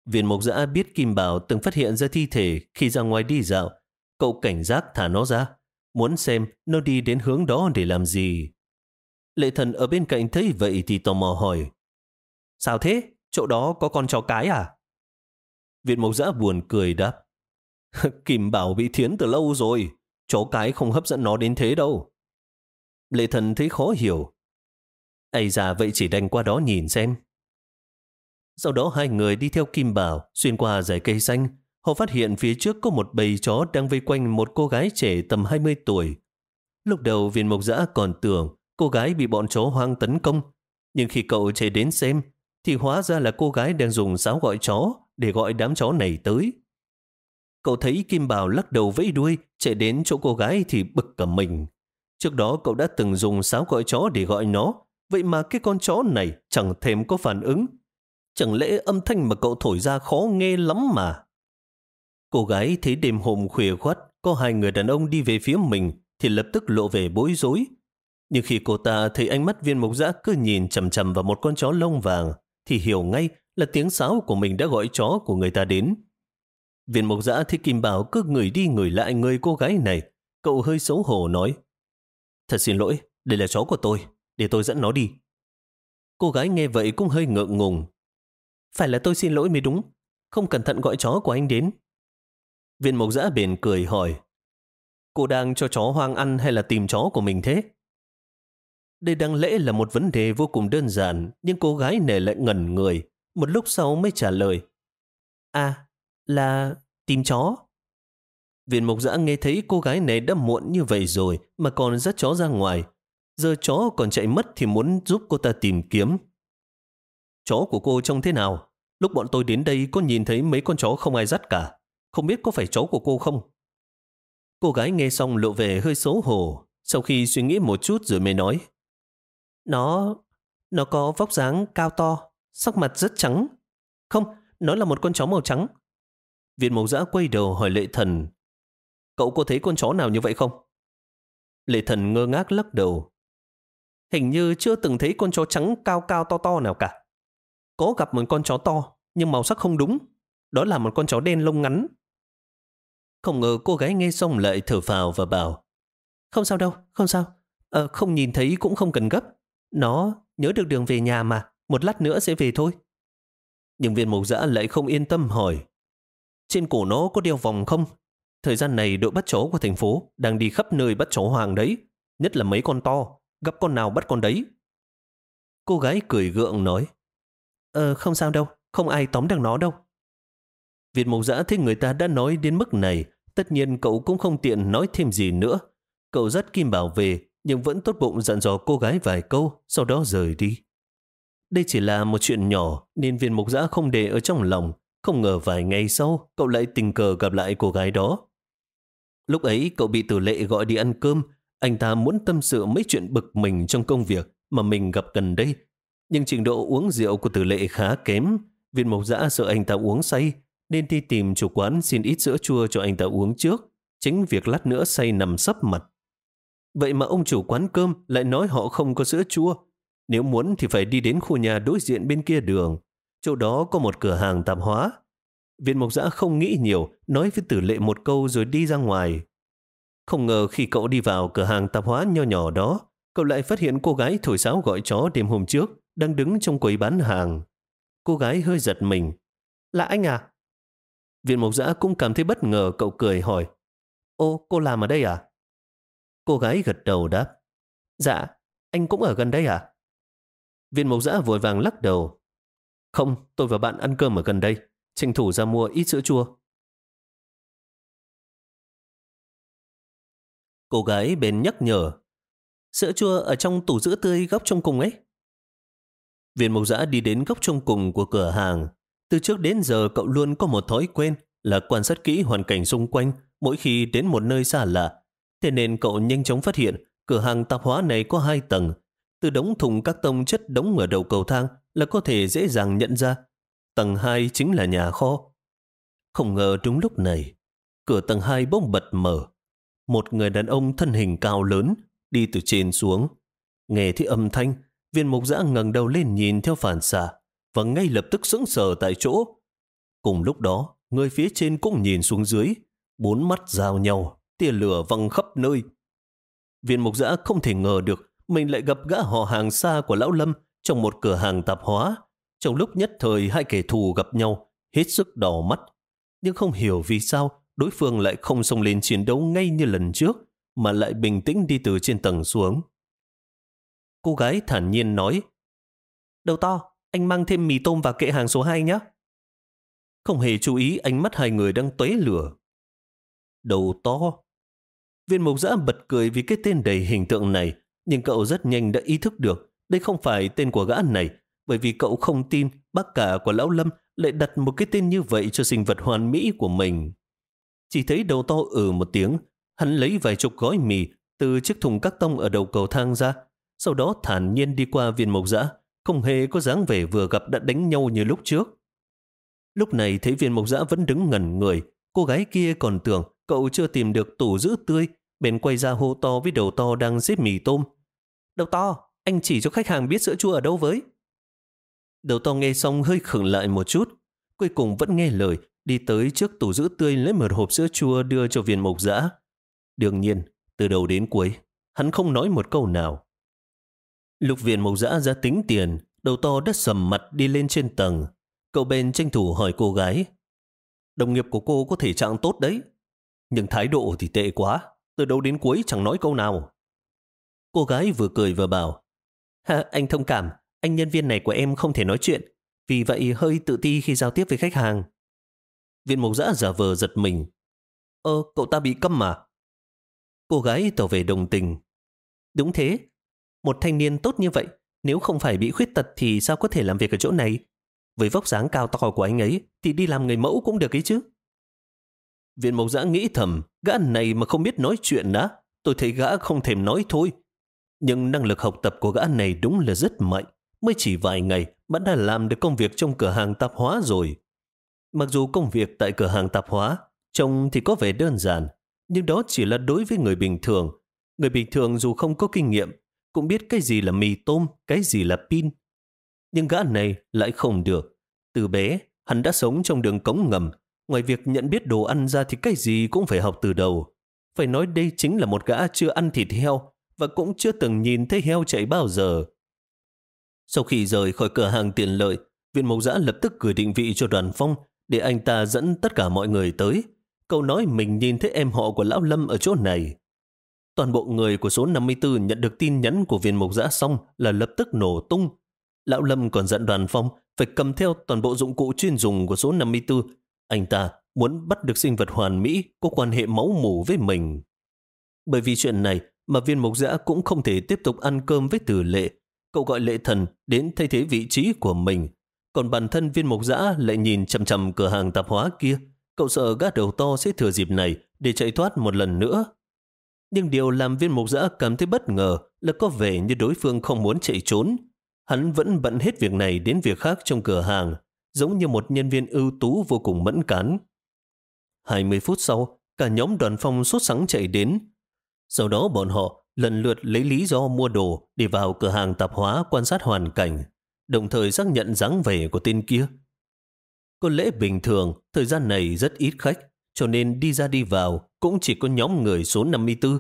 Viên mộc giã biết Kim Bảo từng phát hiện ra thi thể khi ra ngoài đi dạo. Cậu cảnh giác thả nó ra, muốn xem nó đi đến hướng đó để làm gì. Lệ thần ở bên cạnh thấy vậy thì tò mò hỏi. Sao thế? Chỗ đó có con chó cái à? Viện mộc giã buồn cười đáp. Kim Bảo bị thiến từ lâu rồi. Chó cái không hấp dẫn nó đến thế đâu. Lệ thần thấy khó hiểu. Ây ra vậy chỉ đành qua đó nhìn xem. Sau đó hai người đi theo Kim Bảo xuyên qua dải cây xanh. Họ phát hiện phía trước có một bầy chó đang vây quanh một cô gái trẻ tầm 20 tuổi. Lúc đầu viên mộc Dã còn tưởng cô gái bị bọn chó hoang tấn công. Nhưng khi cậu chạy đến xem, thì hóa ra là cô gái đang dùng sáo gọi chó để gọi đám chó này tới. Cậu thấy Kim Bảo lắc đầu vẫy đuôi, chạy đến chỗ cô gái thì bực cả mình. Trước đó cậu đã từng dùng sáo gọi chó để gọi nó, vậy mà cái con chó này chẳng thèm có phản ứng. Chẳng lẽ âm thanh mà cậu thổi ra khó nghe lắm mà. Cô gái thấy đêm hôm khuya khoắt, có hai người đàn ông đi về phía mình, thì lập tức lộ vẻ bối rối. Nhưng khi cô ta thấy ánh mắt viên mộc giã cứ nhìn chầm chầm vào một con chó lông vàng, thì hiểu ngay là tiếng sáo của mình đã gọi chó của người ta đến. Viên mộc giã thấy Kim Bảo cứ ngửi đi ngửi lại người cô gái này, cậu hơi xấu hổ nói. Thật xin lỗi, đây là chó của tôi, để tôi dẫn nó đi. Cô gái nghe vậy cũng hơi ngượng ngùng. Phải là tôi xin lỗi mới đúng, không cẩn thận gọi chó của anh đến. Viên mộc giã bền cười hỏi, cô đang cho chó hoang ăn hay là tìm chó của mình thế? Đây đáng lẽ là một vấn đề vô cùng đơn giản, nhưng cô gái này lại ngẩn người. một lúc sau mới trả lời. À, là tìm chó. Viện Mộc giã nghe thấy cô gái này đã muộn như vậy rồi mà còn dắt chó ra ngoài. Giờ chó còn chạy mất thì muốn giúp cô ta tìm kiếm. Chó của cô trông thế nào? Lúc bọn tôi đến đây có nhìn thấy mấy con chó không ai dắt cả. Không biết có phải chó của cô không? Cô gái nghe xong lộ vẻ hơi xấu hổ. Sau khi suy nghĩ một chút rồi mới nói. Nó... nó có vóc dáng cao to, sắc mặt rất trắng. Không, nó là một con chó màu trắng. Viện mộc giã quay đầu hỏi lệ thần. Cậu có thấy con chó nào như vậy không? Lệ thần ngơ ngác lắc đầu. Hình như chưa từng thấy con chó trắng cao cao to to nào cả. Có gặp một con chó to, nhưng màu sắc không đúng. Đó là một con chó đen lông ngắn. Không ngờ cô gái nghe xong lại thở phào và bảo Không sao đâu, không sao. Ờ, không nhìn thấy cũng không cần gấp. Nó nhớ được đường về nhà mà, một lát nữa sẽ về thôi. Nhưng viên mộc dã lại không yên tâm hỏi Trên cổ nó có đeo vòng không? Thời gian này đội bắt chó của thành phố đang đi khắp nơi bắt chó hoàng đấy. Nhất là mấy con to, gặp con nào bắt con đấy. Cô gái cười gượng nói Ờ không sao đâu, không ai tóm được nó đâu. Việt Mộc Giã thấy người ta đã nói đến mức này, tất nhiên cậu cũng không tiện nói thêm gì nữa. Cậu rất Kim Bảo về, nhưng vẫn tốt bụng dặn dò cô gái vài câu, sau đó rời đi. Đây chỉ là một chuyện nhỏ, nên viên mục giã không để ở trong lòng. Không ngờ vài ngày sau, cậu lại tình cờ gặp lại cô gái đó. Lúc ấy, cậu bị tử lệ gọi đi ăn cơm. Anh ta muốn tâm sự mấy chuyện bực mình trong công việc mà mình gặp gần đây. Nhưng trình độ uống rượu của tử lệ khá kém. Viên mộc dã sợ anh ta uống say, nên đi tìm chủ quán xin ít sữa chua cho anh ta uống trước, chính việc lát nữa say nằm sấp mặt. Vậy mà ông chủ quán cơm lại nói họ không có sữa chua. Nếu muốn thì phải đi đến khu nhà đối diện bên kia đường. Chỗ đó có một cửa hàng tạp hóa. Viên Mộc Giã không nghĩ nhiều, nói với tử lệ một câu rồi đi ra ngoài. Không ngờ khi cậu đi vào cửa hàng tạp hóa nho nhỏ đó, cậu lại phát hiện cô gái thổi sáo gọi chó đêm hôm trước đang đứng trong quầy bán hàng. Cô gái hơi giật mình. Là anh à? Viện Mộc Giã cũng cảm thấy bất ngờ cậu cười hỏi. Ô, cô làm ở đây à? Cô gái gật đầu đáp. Dạ, anh cũng ở gần đây à? Viên mộc giã vội vàng lắc đầu. Không, tôi và bạn ăn cơm ở gần đây. Tranh thủ ra mua ít sữa chua. Cô gái bên nhắc nhở. Sữa chua ở trong tủ sữa tươi góc trong cùng ấy. Viên mộc giã đi đến góc trong cùng của cửa hàng. Từ trước đến giờ, cậu luôn có một thói quen là quan sát kỹ hoàn cảnh xung quanh mỗi khi đến một nơi xa lạ. Thế nên cậu nhanh chóng phát hiện, cửa hàng tạp hóa này có hai tầng. Từ đống thùng các tông chất đống ở đầu cầu thang là có thể dễ dàng nhận ra. Tầng 2 chính là nhà kho. Không ngờ đúng lúc này, cửa tầng 2 bỗng bật mở. Một người đàn ông thân hình cao lớn đi từ trên xuống. Nghe thấy âm thanh, viên mục giã ngẩng đầu lên nhìn theo phản xạ và ngay lập tức sững sờ tại chỗ. Cùng lúc đó, người phía trên cũng nhìn xuống dưới, bốn mắt giao nhau, tia lửa văng khắp nơi. Viên mục giã không thể ngờ được mình lại gặp gã họ hàng xa của Lão Lâm trong một cửa hàng tạp hóa. Trong lúc nhất thời hai kẻ thù gặp nhau, hết sức đỏ mắt. Nhưng không hiểu vì sao đối phương lại không xông lên chiến đấu ngay như lần trước, mà lại bình tĩnh đi từ trên tầng xuống. Cô gái thản nhiên nói, Đầu to, anh mang thêm mì tôm vào kệ hàng số 2 nhé. Không hề chú ý ánh mắt hai người đang tuế lửa. Đầu to. Viên mộc giã bật cười vì cái tên đầy hình tượng này nhưng cậu rất nhanh đã ý thức được đây không phải tên của gã này, bởi vì cậu không tin bác cả của Lão Lâm lại đặt một cái tên như vậy cho sinh vật hoàn mỹ của mình. Chỉ thấy đầu to ừ một tiếng, hắn lấy vài chục gói mì từ chiếc thùng các tông ở đầu cầu thang ra, sau đó thản nhiên đi qua viên mộc dã, không hề có dáng vẻ vừa gặp đã đánh nhau như lúc trước. Lúc này thấy viên mộc dã vẫn đứng ngẩn người, cô gái kia còn tưởng cậu chưa tìm được tủ giữ tươi, bèn quay ra hô to với đầu to đang xếp mì tôm. Đầu to, anh chỉ cho khách hàng biết sữa chua ở đâu với. Đầu to nghe xong hơi khửng lại một chút, cuối cùng vẫn nghe lời, đi tới trước tủ giữ tươi lấy một hộp sữa chua đưa cho viên mộc dã. Đương nhiên, từ đầu đến cuối, hắn không nói một câu nào. Lục viên mộc dã ra tính tiền, đầu to đất sầm mặt đi lên trên tầng. Cậu bên tranh thủ hỏi cô gái. Đồng nghiệp của cô có thể trạng tốt đấy, nhưng thái độ thì tệ quá, từ đầu đến cuối chẳng nói câu nào. Cô gái vừa cười vừa bảo, ha, anh thông cảm, anh nhân viên này của em không thể nói chuyện. vì vậy hơi tự ti khi giao tiếp với khách hàng. Viên mộc giã giả vờ giật mình. Ơ, cậu ta bị câm mà. Cô gái tỏ về đồng tình. Đúng thế, một thanh niên tốt như vậy, nếu không phải bị khuyết tật thì sao có thể làm việc ở chỗ này? Với vóc dáng cao to của anh ấy thì đi làm người mẫu cũng được ấy chứ. Viện mộc giã nghĩ thầm, gã này mà không biết nói chuyện đã, tôi thấy gã không thèm nói thôi. Nhưng năng lực học tập của gã này đúng là rất mạnh. Mới chỉ vài ngày, bạn đã làm được công việc trong cửa hàng tạp hóa rồi. Mặc dù công việc tại cửa hàng tạp hóa trông thì có vẻ đơn giản, nhưng đó chỉ là đối với người bình thường. Người bình thường dù không có kinh nghiệm, cũng biết cái gì là mì tôm, cái gì là pin. Nhưng gã này lại không được. Từ bé, hắn đã sống trong đường cống ngầm. Ngoài việc nhận biết đồ ăn ra thì cái gì cũng phải học từ đầu. Phải nói đây chính là một gã chưa ăn thịt heo và cũng chưa từng nhìn thấy heo chạy bao giờ. Sau khi rời khỏi cửa hàng tiện lợi, viện mộc giã lập tức gửi định vị cho đoàn phong để anh ta dẫn tất cả mọi người tới. Cậu nói mình nhìn thấy em họ của Lão Lâm ở chỗ này. Toàn bộ người của số 54 nhận được tin nhắn của viên mộc giã xong là lập tức nổ tung. Lão Lâm còn dẫn đoàn phong phải cầm theo toàn bộ dụng cụ chuyên dùng của số 54. Anh ta muốn bắt được sinh vật hoàn mỹ có quan hệ máu mủ với mình. Bởi vì chuyện này mà viên mộc giã cũng không thể tiếp tục ăn cơm với tử lệ. Cậu gọi lệ thần đến thay thế vị trí của mình. Còn bản thân viên mục giã lại nhìn chầm chầm cửa hàng tạp hóa kia. Cậu sợ gác đầu to sẽ thừa dịp này để chạy thoát một lần nữa. Nhưng điều làm viên mục giã cảm thấy bất ngờ là có vẻ như đối phương không muốn chạy trốn. Hắn vẫn bận hết việc này đến việc khác trong cửa hàng, giống như một nhân viên ưu tú vô cùng mẫn cán. 20 phút sau, cả nhóm đoàn phong sốt sắng chạy đến. Sau đó bọn họ lần lượt lấy lý do mua đồ để vào cửa hàng tạp hóa quan sát hoàn cảnh, đồng thời xác nhận dáng vẻ của tên kia. Có lẽ bình thường, thời gian này rất ít khách, cho nên đi ra đi vào cũng chỉ có nhóm người số 54.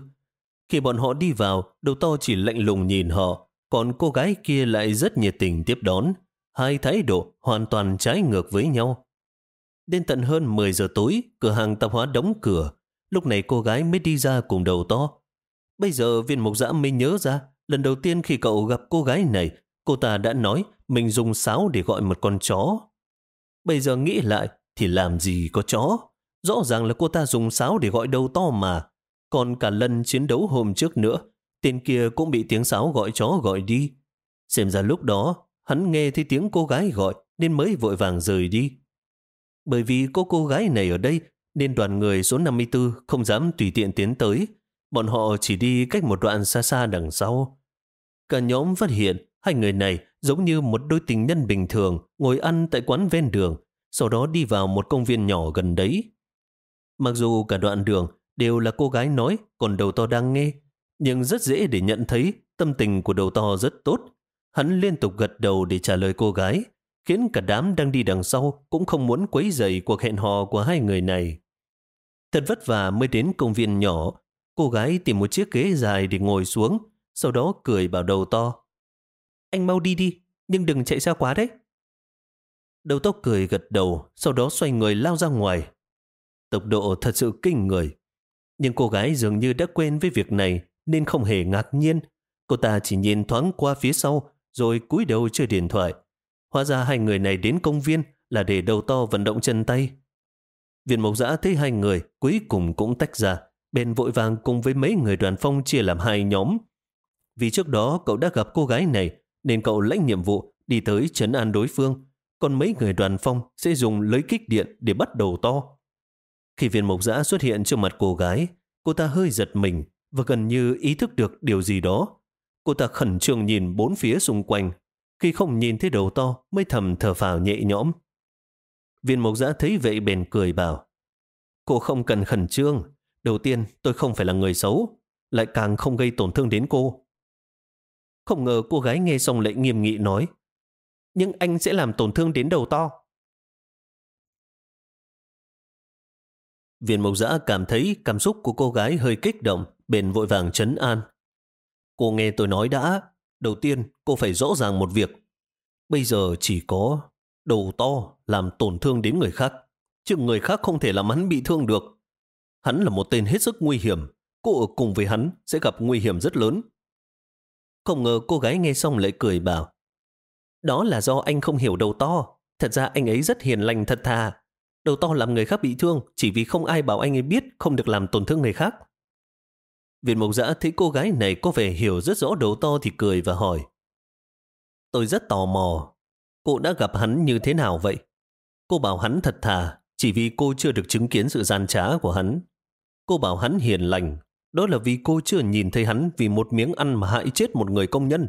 Khi bọn họ đi vào, đầu to chỉ lạnh lùng nhìn họ, còn cô gái kia lại rất nhiệt tình tiếp đón. Hai thái độ hoàn toàn trái ngược với nhau. Đến tận hơn 10 giờ tối, cửa hàng tạp hóa đóng cửa. Lúc này cô gái mới đi ra cùng đầu to. Bây giờ viên mục giã mới nhớ ra, lần đầu tiên khi cậu gặp cô gái này, cô ta đã nói mình dùng sáo để gọi một con chó. Bây giờ nghĩ lại, thì làm gì có chó? Rõ ràng là cô ta dùng sáo để gọi đầu to mà. Còn cả lần chiến đấu hôm trước nữa, tên kia cũng bị tiếng sáo gọi chó gọi đi. Xem ra lúc đó, hắn nghe thấy tiếng cô gái gọi nên mới vội vàng rời đi. Bởi vì có cô gái này ở đây nên đoàn người số 54 không dám tùy tiện tiến tới. Bọn họ chỉ đi cách một đoạn xa xa đằng sau. Cả nhóm phát hiện hai người này giống như một đôi tình nhân bình thường ngồi ăn tại quán ven đường, sau đó đi vào một công viên nhỏ gần đấy. Mặc dù cả đoạn đường đều là cô gái nói, còn đầu to đang nghe, nhưng rất dễ để nhận thấy tâm tình của đầu to rất tốt. Hắn liên tục gật đầu để trả lời cô gái, khiến cả đám đang đi đằng sau cũng không muốn quấy rầy cuộc hẹn hò của hai người này. Thật vất vả mới đến công viên nhỏ, cô gái tìm một chiếc ghế dài để ngồi xuống, sau đó cười bảo đầu to. Anh mau đi đi, nhưng đừng chạy xa quá đấy. Đầu to cười gật đầu, sau đó xoay người lao ra ngoài, Tốc độ thật sự kinh người. Nhưng cô gái dường như đã quen với việc này nên không hề ngạc nhiên. Cô ta chỉ nhìn thoáng qua phía sau rồi cúi đầu chơi điện thoại. Hóa ra hai người này đến công viên là để đầu to vận động chân tay. Viện mộc giã thấy hai người cuối cùng cũng tách ra. Bên vội vàng cùng với mấy người đoàn phong chia làm hai nhóm. Vì trước đó cậu đã gặp cô gái này nên cậu lãnh nhiệm vụ đi tới trấn an đối phương. Còn mấy người đoàn phong sẽ dùng lưới kích điện để bắt đầu to. Khi viên mộc giã xuất hiện trước mặt cô gái, cô ta hơi giật mình và gần như ý thức được điều gì đó. Cô ta khẩn trương nhìn bốn phía xung quanh. Khi không nhìn thấy đầu to mới thầm thở phào nhẹ nhõm. Viên mộc giã thấy vậy bèn cười bảo Cô không cần khẩn trương. Đầu tiên tôi không phải là người xấu, lại càng không gây tổn thương đến cô. Không ngờ cô gái nghe xong lại nghiêm nghị nói Nhưng anh sẽ làm tổn thương đến đầu to. Viên mộc giã cảm thấy cảm xúc của cô gái hơi kích động, bền vội vàng chấn an. Cô nghe tôi nói đã, đầu tiên cô phải rõ ràng một việc. Bây giờ chỉ có đầu to làm tổn thương đến người khác, chứ người khác không thể làm hắn bị thương được. Hắn là một tên hết sức nguy hiểm, cô ở cùng với hắn sẽ gặp nguy hiểm rất lớn. Không ngờ cô gái nghe xong lại cười bảo, đó là do anh không hiểu đầu to. Thật ra anh ấy rất hiền lành thật thà. Đầu to làm người khác bị thương chỉ vì không ai bảo anh ấy biết không được làm tổn thương người khác. Viện mộc giã thấy cô gái này có vẻ hiểu rất rõ đầu to thì cười và hỏi. Tôi rất tò mò. Cô đã gặp hắn như thế nào vậy? Cô bảo hắn thật thà chỉ vì cô chưa được chứng kiến sự gian trá của hắn. Cô bảo hắn hiền lành. Đó là vì cô chưa nhìn thấy hắn vì một miếng ăn mà hại chết một người công nhân.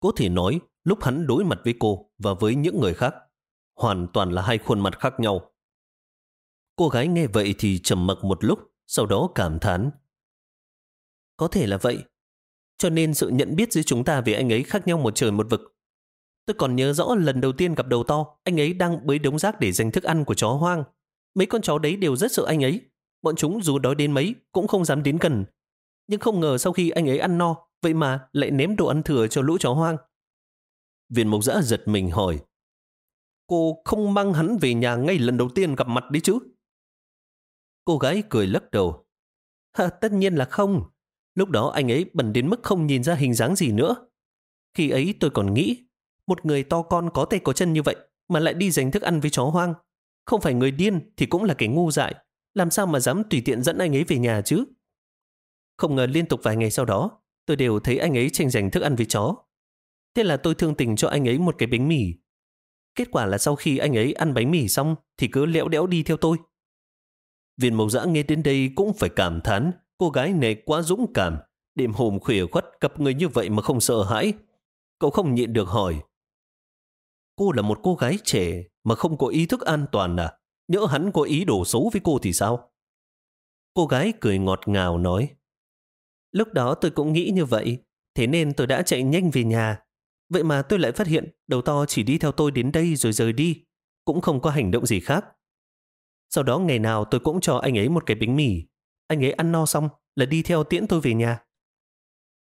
Có thể nói lúc hắn đối mặt với cô và với những người khác hoàn toàn là hai khuôn mặt khác nhau. Cô gái nghe vậy thì trầm mặc một lúc, sau đó cảm thán. Có thể là vậy. Cho nên sự nhận biết giữa chúng ta về anh ấy khác nhau một trời một vực. Tôi còn nhớ rõ lần đầu tiên gặp đầu to, anh ấy đang bới đống rác để dành thức ăn của chó hoang. Mấy con chó đấy đều rất sợ anh ấy. Bọn chúng dù đói đến mấy cũng không dám đến gần. Nhưng không ngờ sau khi anh ấy ăn no, vậy mà lại ném đồ ăn thừa cho lũ chó hoang. Viên mộc giã giật mình hỏi, cô không mang hắn về nhà ngay lần đầu tiên gặp mặt đi chứ? Cô gái cười lắc đầu. À, tất nhiên là không. Lúc đó anh ấy bẩn đến mức không nhìn ra hình dáng gì nữa. Khi ấy tôi còn nghĩ, một người to con có tay có chân như vậy mà lại đi dành thức ăn với chó hoang. Không phải người điên thì cũng là kẻ ngu dại. Làm sao mà dám tùy tiện dẫn anh ấy về nhà chứ? Không ngờ liên tục vài ngày sau đó, tôi đều thấy anh ấy tranh giành thức ăn với chó. Thế là tôi thương tình cho anh ấy một cái bánh mì. Kết quả là sau khi anh ấy ăn bánh mì xong thì cứ lẽo đẽo đi theo tôi. Viên mộc Dã nghe đến đây cũng phải cảm thán cô gái này quá dũng cảm. Đêm hôm khuya khuất gặp người như vậy mà không sợ hãi. Cậu không nhịn được hỏi. Cô là một cô gái trẻ mà không có ý thức an toàn à? Nhỡ hắn có ý đồ xấu với cô thì sao? Cô gái cười ngọt ngào nói. Lúc đó tôi cũng nghĩ như vậy, thế nên tôi đã chạy nhanh về nhà. Vậy mà tôi lại phát hiện đầu to chỉ đi theo tôi đến đây rồi rời đi, cũng không có hành động gì khác. Sau đó ngày nào tôi cũng cho anh ấy một cái bánh mì. Anh ấy ăn no xong là đi theo tiễn tôi về nhà.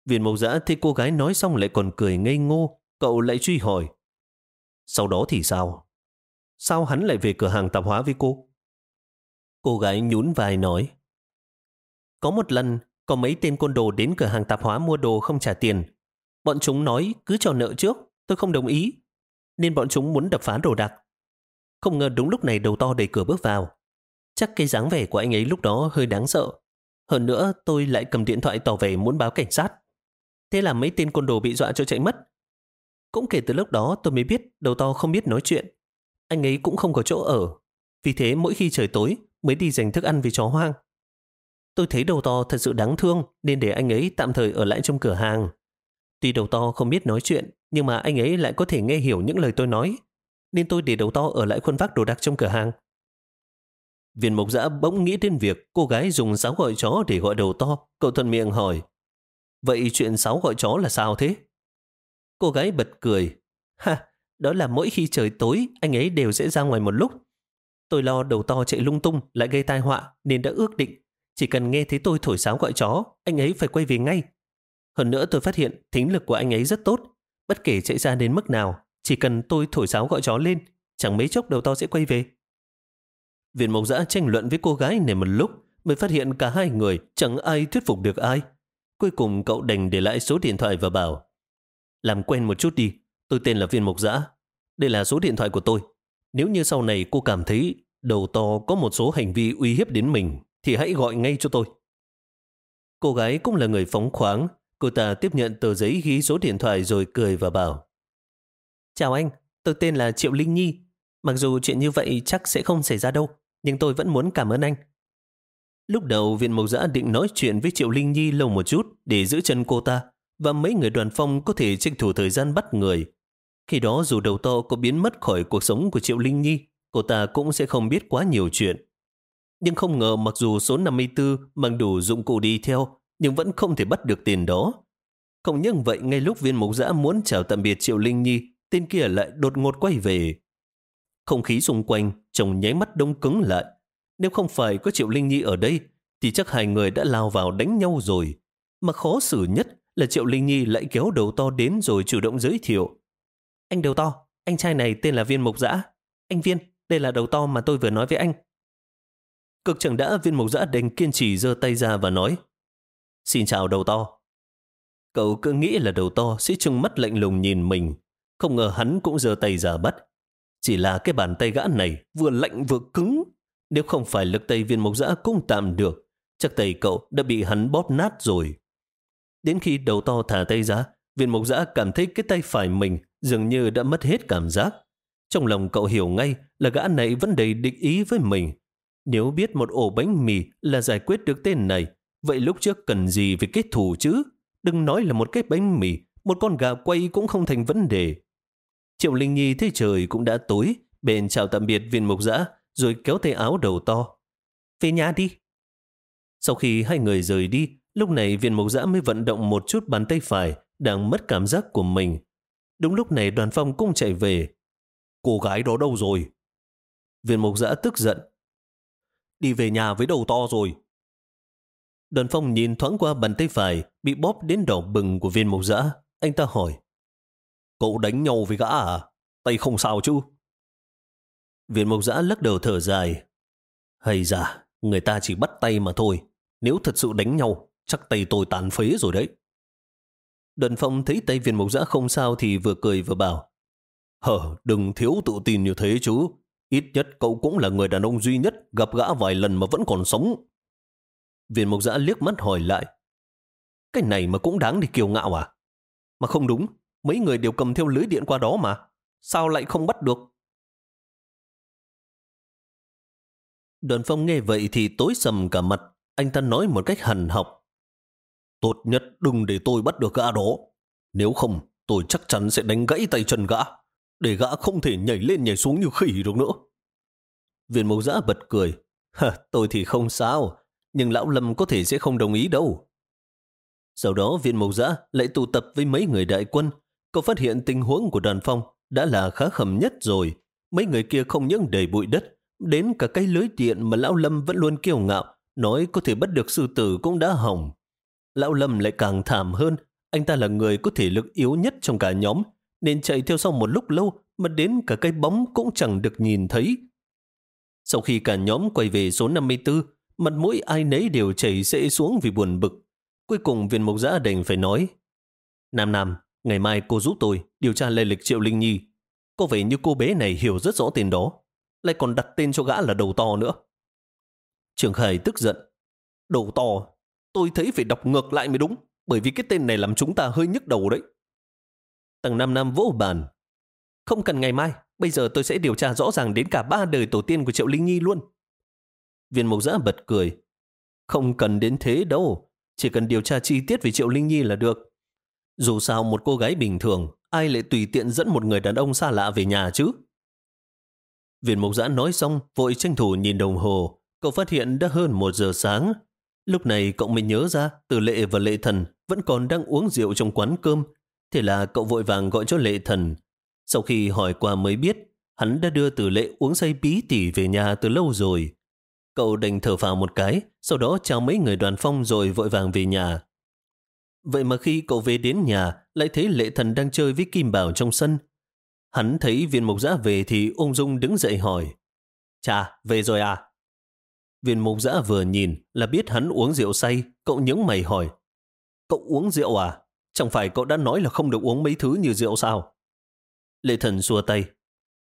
Viên mẫu giã thấy cô gái nói xong lại còn cười ngây ngô, cậu lại truy hỏi. Sau đó thì sao? Sao hắn lại về cửa hàng tạp hóa với cô? Cô gái nhún vai nói. Có một lần, có mấy tên côn đồ đến cửa hàng tạp hóa mua đồ không trả tiền. Bọn chúng nói cứ cho nợ trước, tôi không đồng ý. Nên bọn chúng muốn đập phá đồ đạc. Không ngờ đúng lúc này đầu to đẩy cửa bước vào. Chắc cái dáng vẻ của anh ấy lúc đó hơi đáng sợ. Hơn nữa tôi lại cầm điện thoại tỏ vẻ muốn báo cảnh sát. Thế là mấy tên côn đồ bị dọa cho chạy mất. Cũng kể từ lúc đó tôi mới biết đầu to không biết nói chuyện. Anh ấy cũng không có chỗ ở. Vì thế mỗi khi trời tối mới đi dành thức ăn với chó hoang. Tôi thấy đầu to thật sự đáng thương nên để anh ấy tạm thời ở lại trong cửa hàng. Tuy đầu to không biết nói chuyện nhưng mà anh ấy lại có thể nghe hiểu những lời tôi nói nên tôi để đầu to ở lại khuôn vác đồ đạc trong cửa hàng. Viên mộc giã bỗng nghĩ đến việc cô gái dùng sáo gọi chó để gọi đầu to. Cậu thuận miệng hỏi, vậy chuyện sáo gọi chó là sao thế? Cô gái bật cười, ha, đó là mỗi khi trời tối anh ấy đều sẽ ra ngoài một lúc. Tôi lo đầu to chạy lung tung lại gây tai họa nên đã ước định chỉ cần nghe thấy tôi thổi sáo gọi chó, anh ấy phải quay về ngay. Hơn nữa tôi phát hiện thính lực của anh ấy rất tốt. Bất kể chạy ra đến mức nào, chỉ cần tôi thổi sáo gọi chó lên, chẳng mấy chốc đầu to sẽ quay về. Viện mộc giã tranh luận với cô gái này một lúc mới phát hiện cả hai người chẳng ai thuyết phục được ai. Cuối cùng cậu đành để lại số điện thoại và bảo Làm quen một chút đi, tôi tên là Viên Mộc Giã. Đây là số điện thoại của tôi. Nếu như sau này cô cảm thấy đầu to có một số hành vi uy hiếp đến mình thì hãy gọi ngay cho tôi. Cô gái cũng là người phóng khoáng. Cô ta tiếp nhận tờ giấy ghi số điện thoại rồi cười và bảo Chào anh, tôi tên là Triệu Linh Nhi. Mặc dù chuyện như vậy chắc sẽ không xảy ra đâu, nhưng tôi vẫn muốn cảm ơn anh. Lúc đầu viện mộc giã định nói chuyện với Triệu Linh Nhi lâu một chút để giữ chân cô ta và mấy người đoàn phong có thể tranh thủ thời gian bắt người. Khi đó dù đầu to có biến mất khỏi cuộc sống của Triệu Linh Nhi, cô ta cũng sẽ không biết quá nhiều chuyện. Nhưng không ngờ mặc dù số 54 mang đủ dụng cụ đi theo, nhưng vẫn không thể bắt được tiền đó. Không những vậy, ngay lúc viên mộc giã muốn chào tạm biệt Triệu Linh Nhi, tên kia lại đột ngột quay về. Không khí xung quanh trông nháy mắt đông cứng lại. Nếu không phải có Triệu Linh Nhi ở đây, thì chắc hai người đã lao vào đánh nhau rồi. Mà khó xử nhất là Triệu Linh Nhi lại kéo đầu to đến rồi chủ động giới thiệu. Anh đầu to, anh trai này tên là Viên Mộc Dã. Anh Viên, đây là đầu to mà tôi vừa nói với anh. Cực chẳng đã Viên Mộc Dã đành kiên trì giơ tay ra và nói Xin chào đầu to. Cậu cứ nghĩ là đầu to sẽ trừng mắt lạnh lùng nhìn mình. Không ngờ hắn cũng giơ tay ra bắt. Chỉ là cái bàn tay gã này vừa lạnh vừa cứng. Nếu không phải lực tay viên mộc dã cũng tạm được, chắc tay cậu đã bị hắn bóp nát rồi. Đến khi đầu to thả tay ra, viên mộc dã cảm thấy cái tay phải mình dường như đã mất hết cảm giác. Trong lòng cậu hiểu ngay là gã này vẫn đầy địch ý với mình. Nếu biết một ổ bánh mì là giải quyết được tên này, vậy lúc trước cần gì về kết thù chứ? Đừng nói là một cái bánh mì, một con gà quay cũng không thành vấn đề. Triệu Linh Nhi thấy trời cũng đã tối, bèn chào tạm biệt viên mục giã, rồi kéo tay áo đầu to. Về nhà đi. Sau khi hai người rời đi, lúc này viên mục giã mới vận động một chút bàn tay phải, đang mất cảm giác của mình. Đúng lúc này đoàn phong cũng chạy về. Cô gái đó đâu rồi? Viên mục giã tức giận. Đi về nhà với đầu to rồi. Đoàn phong nhìn thoáng qua bàn tay phải bị bóp đến đỏ bừng của viên mục giã. Anh ta hỏi. Cậu đánh nhau với gã à? Tay không sao chứ? Viên mục giã lắc đầu thở dài. Hay ra, người ta chỉ bắt tay mà thôi. Nếu thật sự đánh nhau, chắc tay tôi tàn phế rồi đấy. Đần phong thấy tay viên mục giã không sao thì vừa cười vừa bảo. Hờ, đừng thiếu tự tin như thế chứ. Ít nhất cậu cũng là người đàn ông duy nhất gặp gã vài lần mà vẫn còn sống. Viên mục giã liếc mắt hỏi lại. Cái này mà cũng đáng để kiêu ngạo à? Mà không đúng, mấy người đều cầm theo lưới điện qua đó mà. Sao lại không bắt được? Đoàn phong nghe vậy thì tối sầm cả mặt. Anh ta nói một cách hằn học. Tốt nhất đừng để tôi bắt được gã đó. Nếu không, tôi chắc chắn sẽ đánh gãy tay chân gã. Để gã không thể nhảy lên nhảy xuống như khỉ được nữa. Viên mẫu giã bật cười. Hả, tôi thì không sao. Nhưng lão Lâm có thể sẽ không đồng ý đâu. Sau đó viên mộc giã lại tụ tập với mấy người đại quân. Cậu phát hiện tình huống của đoàn phong đã là khá khẩm nhất rồi. Mấy người kia không những đầy bụi đất, đến cả cái lưới điện mà Lão Lâm vẫn luôn kiêu ngạo, nói có thể bắt được sư tử cũng đã hỏng. Lão Lâm lại càng thảm hơn, anh ta là người có thể lực yếu nhất trong cả nhóm, nên chạy theo sau một lúc lâu mà đến cả cái bóng cũng chẳng được nhìn thấy. Sau khi cả nhóm quay về số 54, mặt mũi ai nấy đều chảy rễ xuống vì buồn bực. Cuối cùng viên mộc giã đành phải nói Nam Nam, ngày mai cô giúp tôi điều tra lệ lịch Triệu Linh Nhi. Có vẻ như cô bé này hiểu rất rõ tên đó. Lại còn đặt tên cho gã là đầu to nữa. Trường Khải tức giận. Đầu to, tôi thấy phải đọc ngược lại mới đúng. Bởi vì cái tên này làm chúng ta hơi nhức đầu đấy. Tầng Nam Nam vỗ bàn. Không cần ngày mai, bây giờ tôi sẽ điều tra rõ ràng đến cả ba đời tổ tiên của Triệu Linh Nhi luôn. Viên mộc giã bật cười. Không cần đến thế đâu. Chỉ cần điều tra chi tiết về Triệu Linh Nhi là được. Dù sao một cô gái bình thường, ai lại tùy tiện dẫn một người đàn ông xa lạ về nhà chứ? Viên mộc giã nói xong, vội tranh thủ nhìn đồng hồ. Cậu phát hiện đã hơn một giờ sáng. Lúc này cậu mới nhớ ra từ lệ và lệ thần vẫn còn đang uống rượu trong quán cơm. Thế là cậu vội vàng gọi cho lệ thần. Sau khi hỏi qua mới biết, hắn đã đưa từ lệ uống say bí tỉ về nhà từ lâu rồi. Cậu đành thở phào một cái, sau đó chào mấy người đoàn phong rồi vội vàng về nhà. Vậy mà khi cậu về đến nhà, lại thấy lệ thần đang chơi với Kim Bảo trong sân. Hắn thấy viên mục giã về thì ung dung đứng dậy hỏi. Chà, về rồi à? Viên mục giã vừa nhìn là biết hắn uống rượu say, cậu nhướng mày hỏi. Cậu uống rượu à? Chẳng phải cậu đã nói là không được uống mấy thứ như rượu sao? Lệ thần xua tay.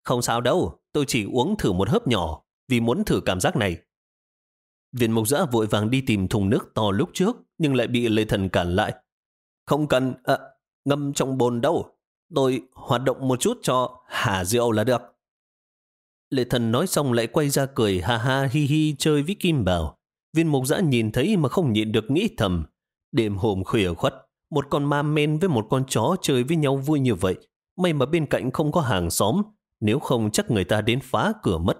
Không sao đâu, tôi chỉ uống thử một hớp nhỏ vì muốn thử cảm giác này. Viên mộc giã vội vàng đi tìm thùng nước to lúc trước, nhưng lại bị Lệ Thần cản lại. Không cần, à, ngâm trong bồn đâu. Tôi hoạt động một chút cho hả rượu là được. Lệ thần nói xong lại quay ra cười ha ha hi hi chơi với Kim Bảo. Viên mục giã nhìn thấy mà không nhịn được nghĩ thầm. Đêm hôm khuya khuất, một con ma men với một con chó chơi với nhau vui như vậy. May mà bên cạnh không có hàng xóm, nếu không chắc người ta đến phá cửa mất.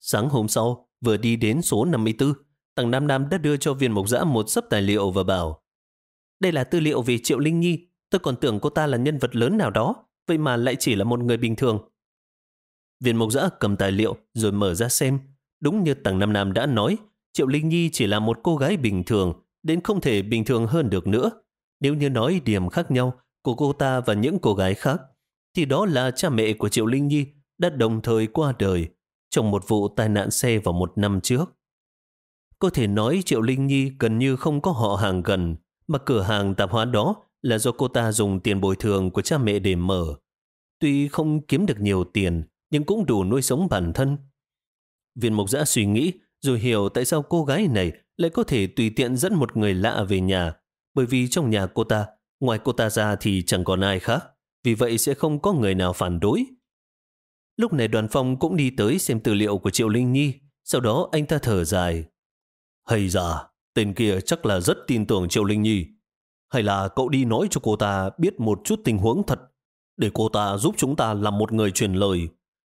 Sáng hôm sau, Vừa đi đến số 54, Tầng Nam Nam đã đưa cho viên mộc giã một sấp tài liệu và bảo Đây là tư liệu về Triệu Linh Nhi. Tôi còn tưởng cô ta là nhân vật lớn nào đó, vậy mà lại chỉ là một người bình thường. Viên mộc giã cầm tài liệu rồi mở ra xem. Đúng như Tầng Nam Nam đã nói, Triệu Linh Nhi chỉ là một cô gái bình thường, đến không thể bình thường hơn được nữa. Nếu như nói điểm khác nhau của cô ta và những cô gái khác, thì đó là cha mẹ của Triệu Linh Nhi đã đồng thời qua đời trong một vụ tai nạn xe vào một năm trước. Có thể nói Triệu Linh Nhi gần như không có họ hàng gần, mà cửa hàng tạp hóa đó là do cô ta dùng tiền bồi thường của cha mẹ để mở. tuy không kiếm được nhiều tiền, nhưng cũng đủ nuôi sống bản thân. Viên mục giã suy nghĩ, rồi hiểu tại sao cô gái này lại có thể tùy tiện dẫn một người lạ về nhà, bởi vì trong nhà cô ta, ngoài cô ta ra thì chẳng còn ai khác, vì vậy sẽ không có người nào phản đối. Lúc này đoàn phong cũng đi tới xem tư liệu của Triệu Linh Nhi, sau đó anh ta thở dài. Hay ra, tên kia chắc là rất tin tưởng Triệu Linh Nhi. Hay là cậu đi nói cho cô ta biết một chút tình huống thật, để cô ta giúp chúng ta làm một người truyền lời.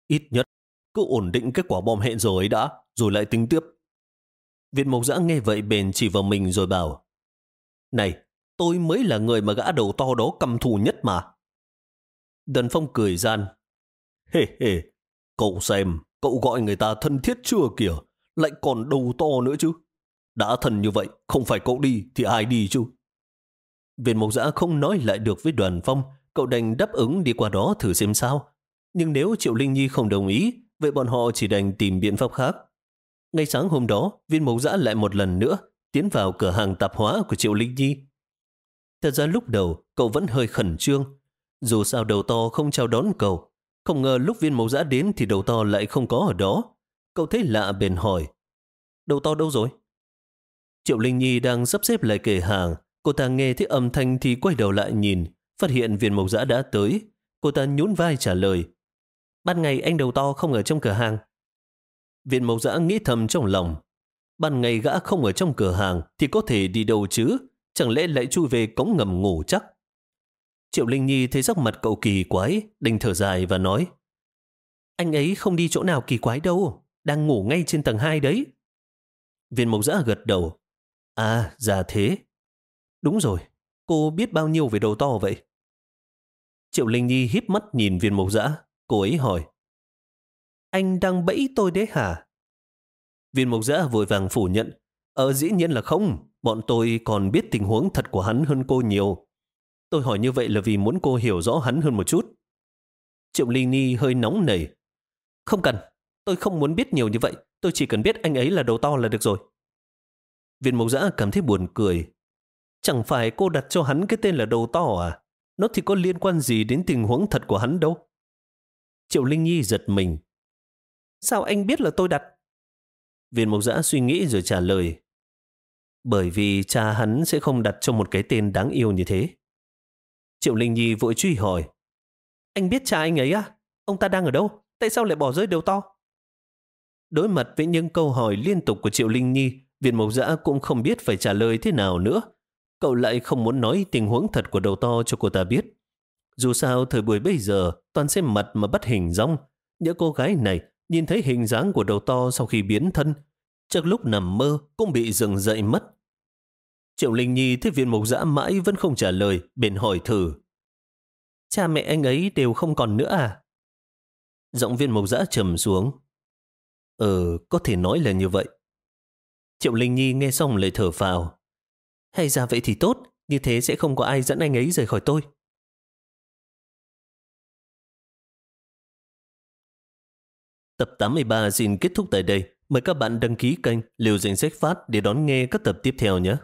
Ít nhất, cứ ổn định kết quả bom hẹn rồi ấy đã, rồi lại tính tiếp. Việt Mộc Giã nghe vậy bền chỉ vào mình rồi bảo Này, tôi mới là người mà gã đầu to đó cầm thù nhất mà. Đần Phong cười gian Hê hê, cậu xem, cậu gọi người ta thân thiết chưa kìa, lại còn đầu to nữa chứ. Đã thần như vậy, không phải cậu đi thì ai đi chứ? Viện mộc giã không nói lại được với đoàn phong, cậu đành đáp ứng đi qua đó thử xem sao. Nhưng nếu Triệu Linh Nhi không đồng ý, vậy bọn họ chỉ đành tìm biện pháp khác. Ngay sáng hôm đó, viên mẫu giã lại một lần nữa tiến vào cửa hàng tạp hóa của Triệu Linh Nhi. Thật ra lúc đầu, cậu vẫn hơi khẩn trương. Dù sao đầu to không chào đón cậu, không ngờ lúc viên mẫu giã đến thì đầu to lại không có ở đó. Cậu thấy lạ bền hỏi. Đầu to đâu rồi? Triệu Linh Nhi đang sắp xếp lại kể hàng. Cô ta nghe thấy âm thanh thì quay đầu lại nhìn. Phát hiện viên mẫu giã đã tới. Cô ta nhún vai trả lời. Ban ngày anh đầu to không ở trong cửa hàng. Viên mộc giã nghĩ thầm trong lòng. Ban ngày gã không ở trong cửa hàng thì có thể đi đâu chứ? Chẳng lẽ lại chui về cống ngầm ngủ chắc? Triệu Linh Nhi thấy sắc mặt cậu kỳ quái, đành thở dài và nói Anh ấy không đi chỗ nào kỳ quái đâu, đang ngủ ngay trên tầng 2 đấy. Viên mộc giã gật đầu. À, già thế. Đúng rồi, cô biết bao nhiêu về đầu to vậy? Triệu Linh Nhi híp mắt nhìn viên mộc giã, cô ấy hỏi. Anh đang bẫy tôi đấy hả? Viên mộc giã vội vàng phủ nhận. Ờ dĩ nhiên là không, bọn tôi còn biết tình huống thật của hắn hơn cô nhiều. Tôi hỏi như vậy là vì muốn cô hiểu rõ hắn hơn một chút. Triệu Ly Ni hơi nóng nảy. Không cần, tôi không muốn biết nhiều như vậy. Tôi chỉ cần biết anh ấy là đầu to là được rồi. Viên mộc giã cảm thấy buồn cười. Chẳng phải cô đặt cho hắn cái tên là đầu to à? Nó thì có liên quan gì đến tình huống thật của hắn đâu. Triệu Linh Nhi giật mình. Sao anh biết là tôi đặt? Viên mộc giã suy nghĩ rồi trả lời. Bởi vì cha hắn sẽ không đặt cho một cái tên đáng yêu như thế. Triệu Linh Nhi vội truy hỏi. Anh biết cha anh ấy à? Ông ta đang ở đâu? Tại sao lại bỏ rơi đầu to? Đối mặt với những câu hỏi liên tục của Triệu Linh Nhi, Viện Mộc Giã cũng không biết phải trả lời thế nào nữa. Cậu lại không muốn nói tình huống thật của đầu to cho cô ta biết. Dù sao thời buổi bây giờ toàn xem mặt mà bắt hình rong. nhớ cô gái này nhìn thấy hình dáng của đầu to sau khi biến thân. Chắc lúc nằm mơ cũng bị dừng dậy mất. Triệu Linh Nhi thấy viên mục dã mãi vẫn không trả lời, bèn hỏi thử. Cha mẹ anh ấy đều không còn nữa à? Giọng viên mục dã trầm xuống. Ờ, có thể nói là như vậy. Triệu Linh Nhi nghe xong lời thở phào. Hay ra vậy thì tốt, như thế sẽ không có ai dẫn anh ấy rời khỏi tôi. Tập 83 xin kết thúc tại đây. Mời các bạn đăng ký kênh Liều Danh Sách Phát để đón nghe các tập tiếp theo nhé.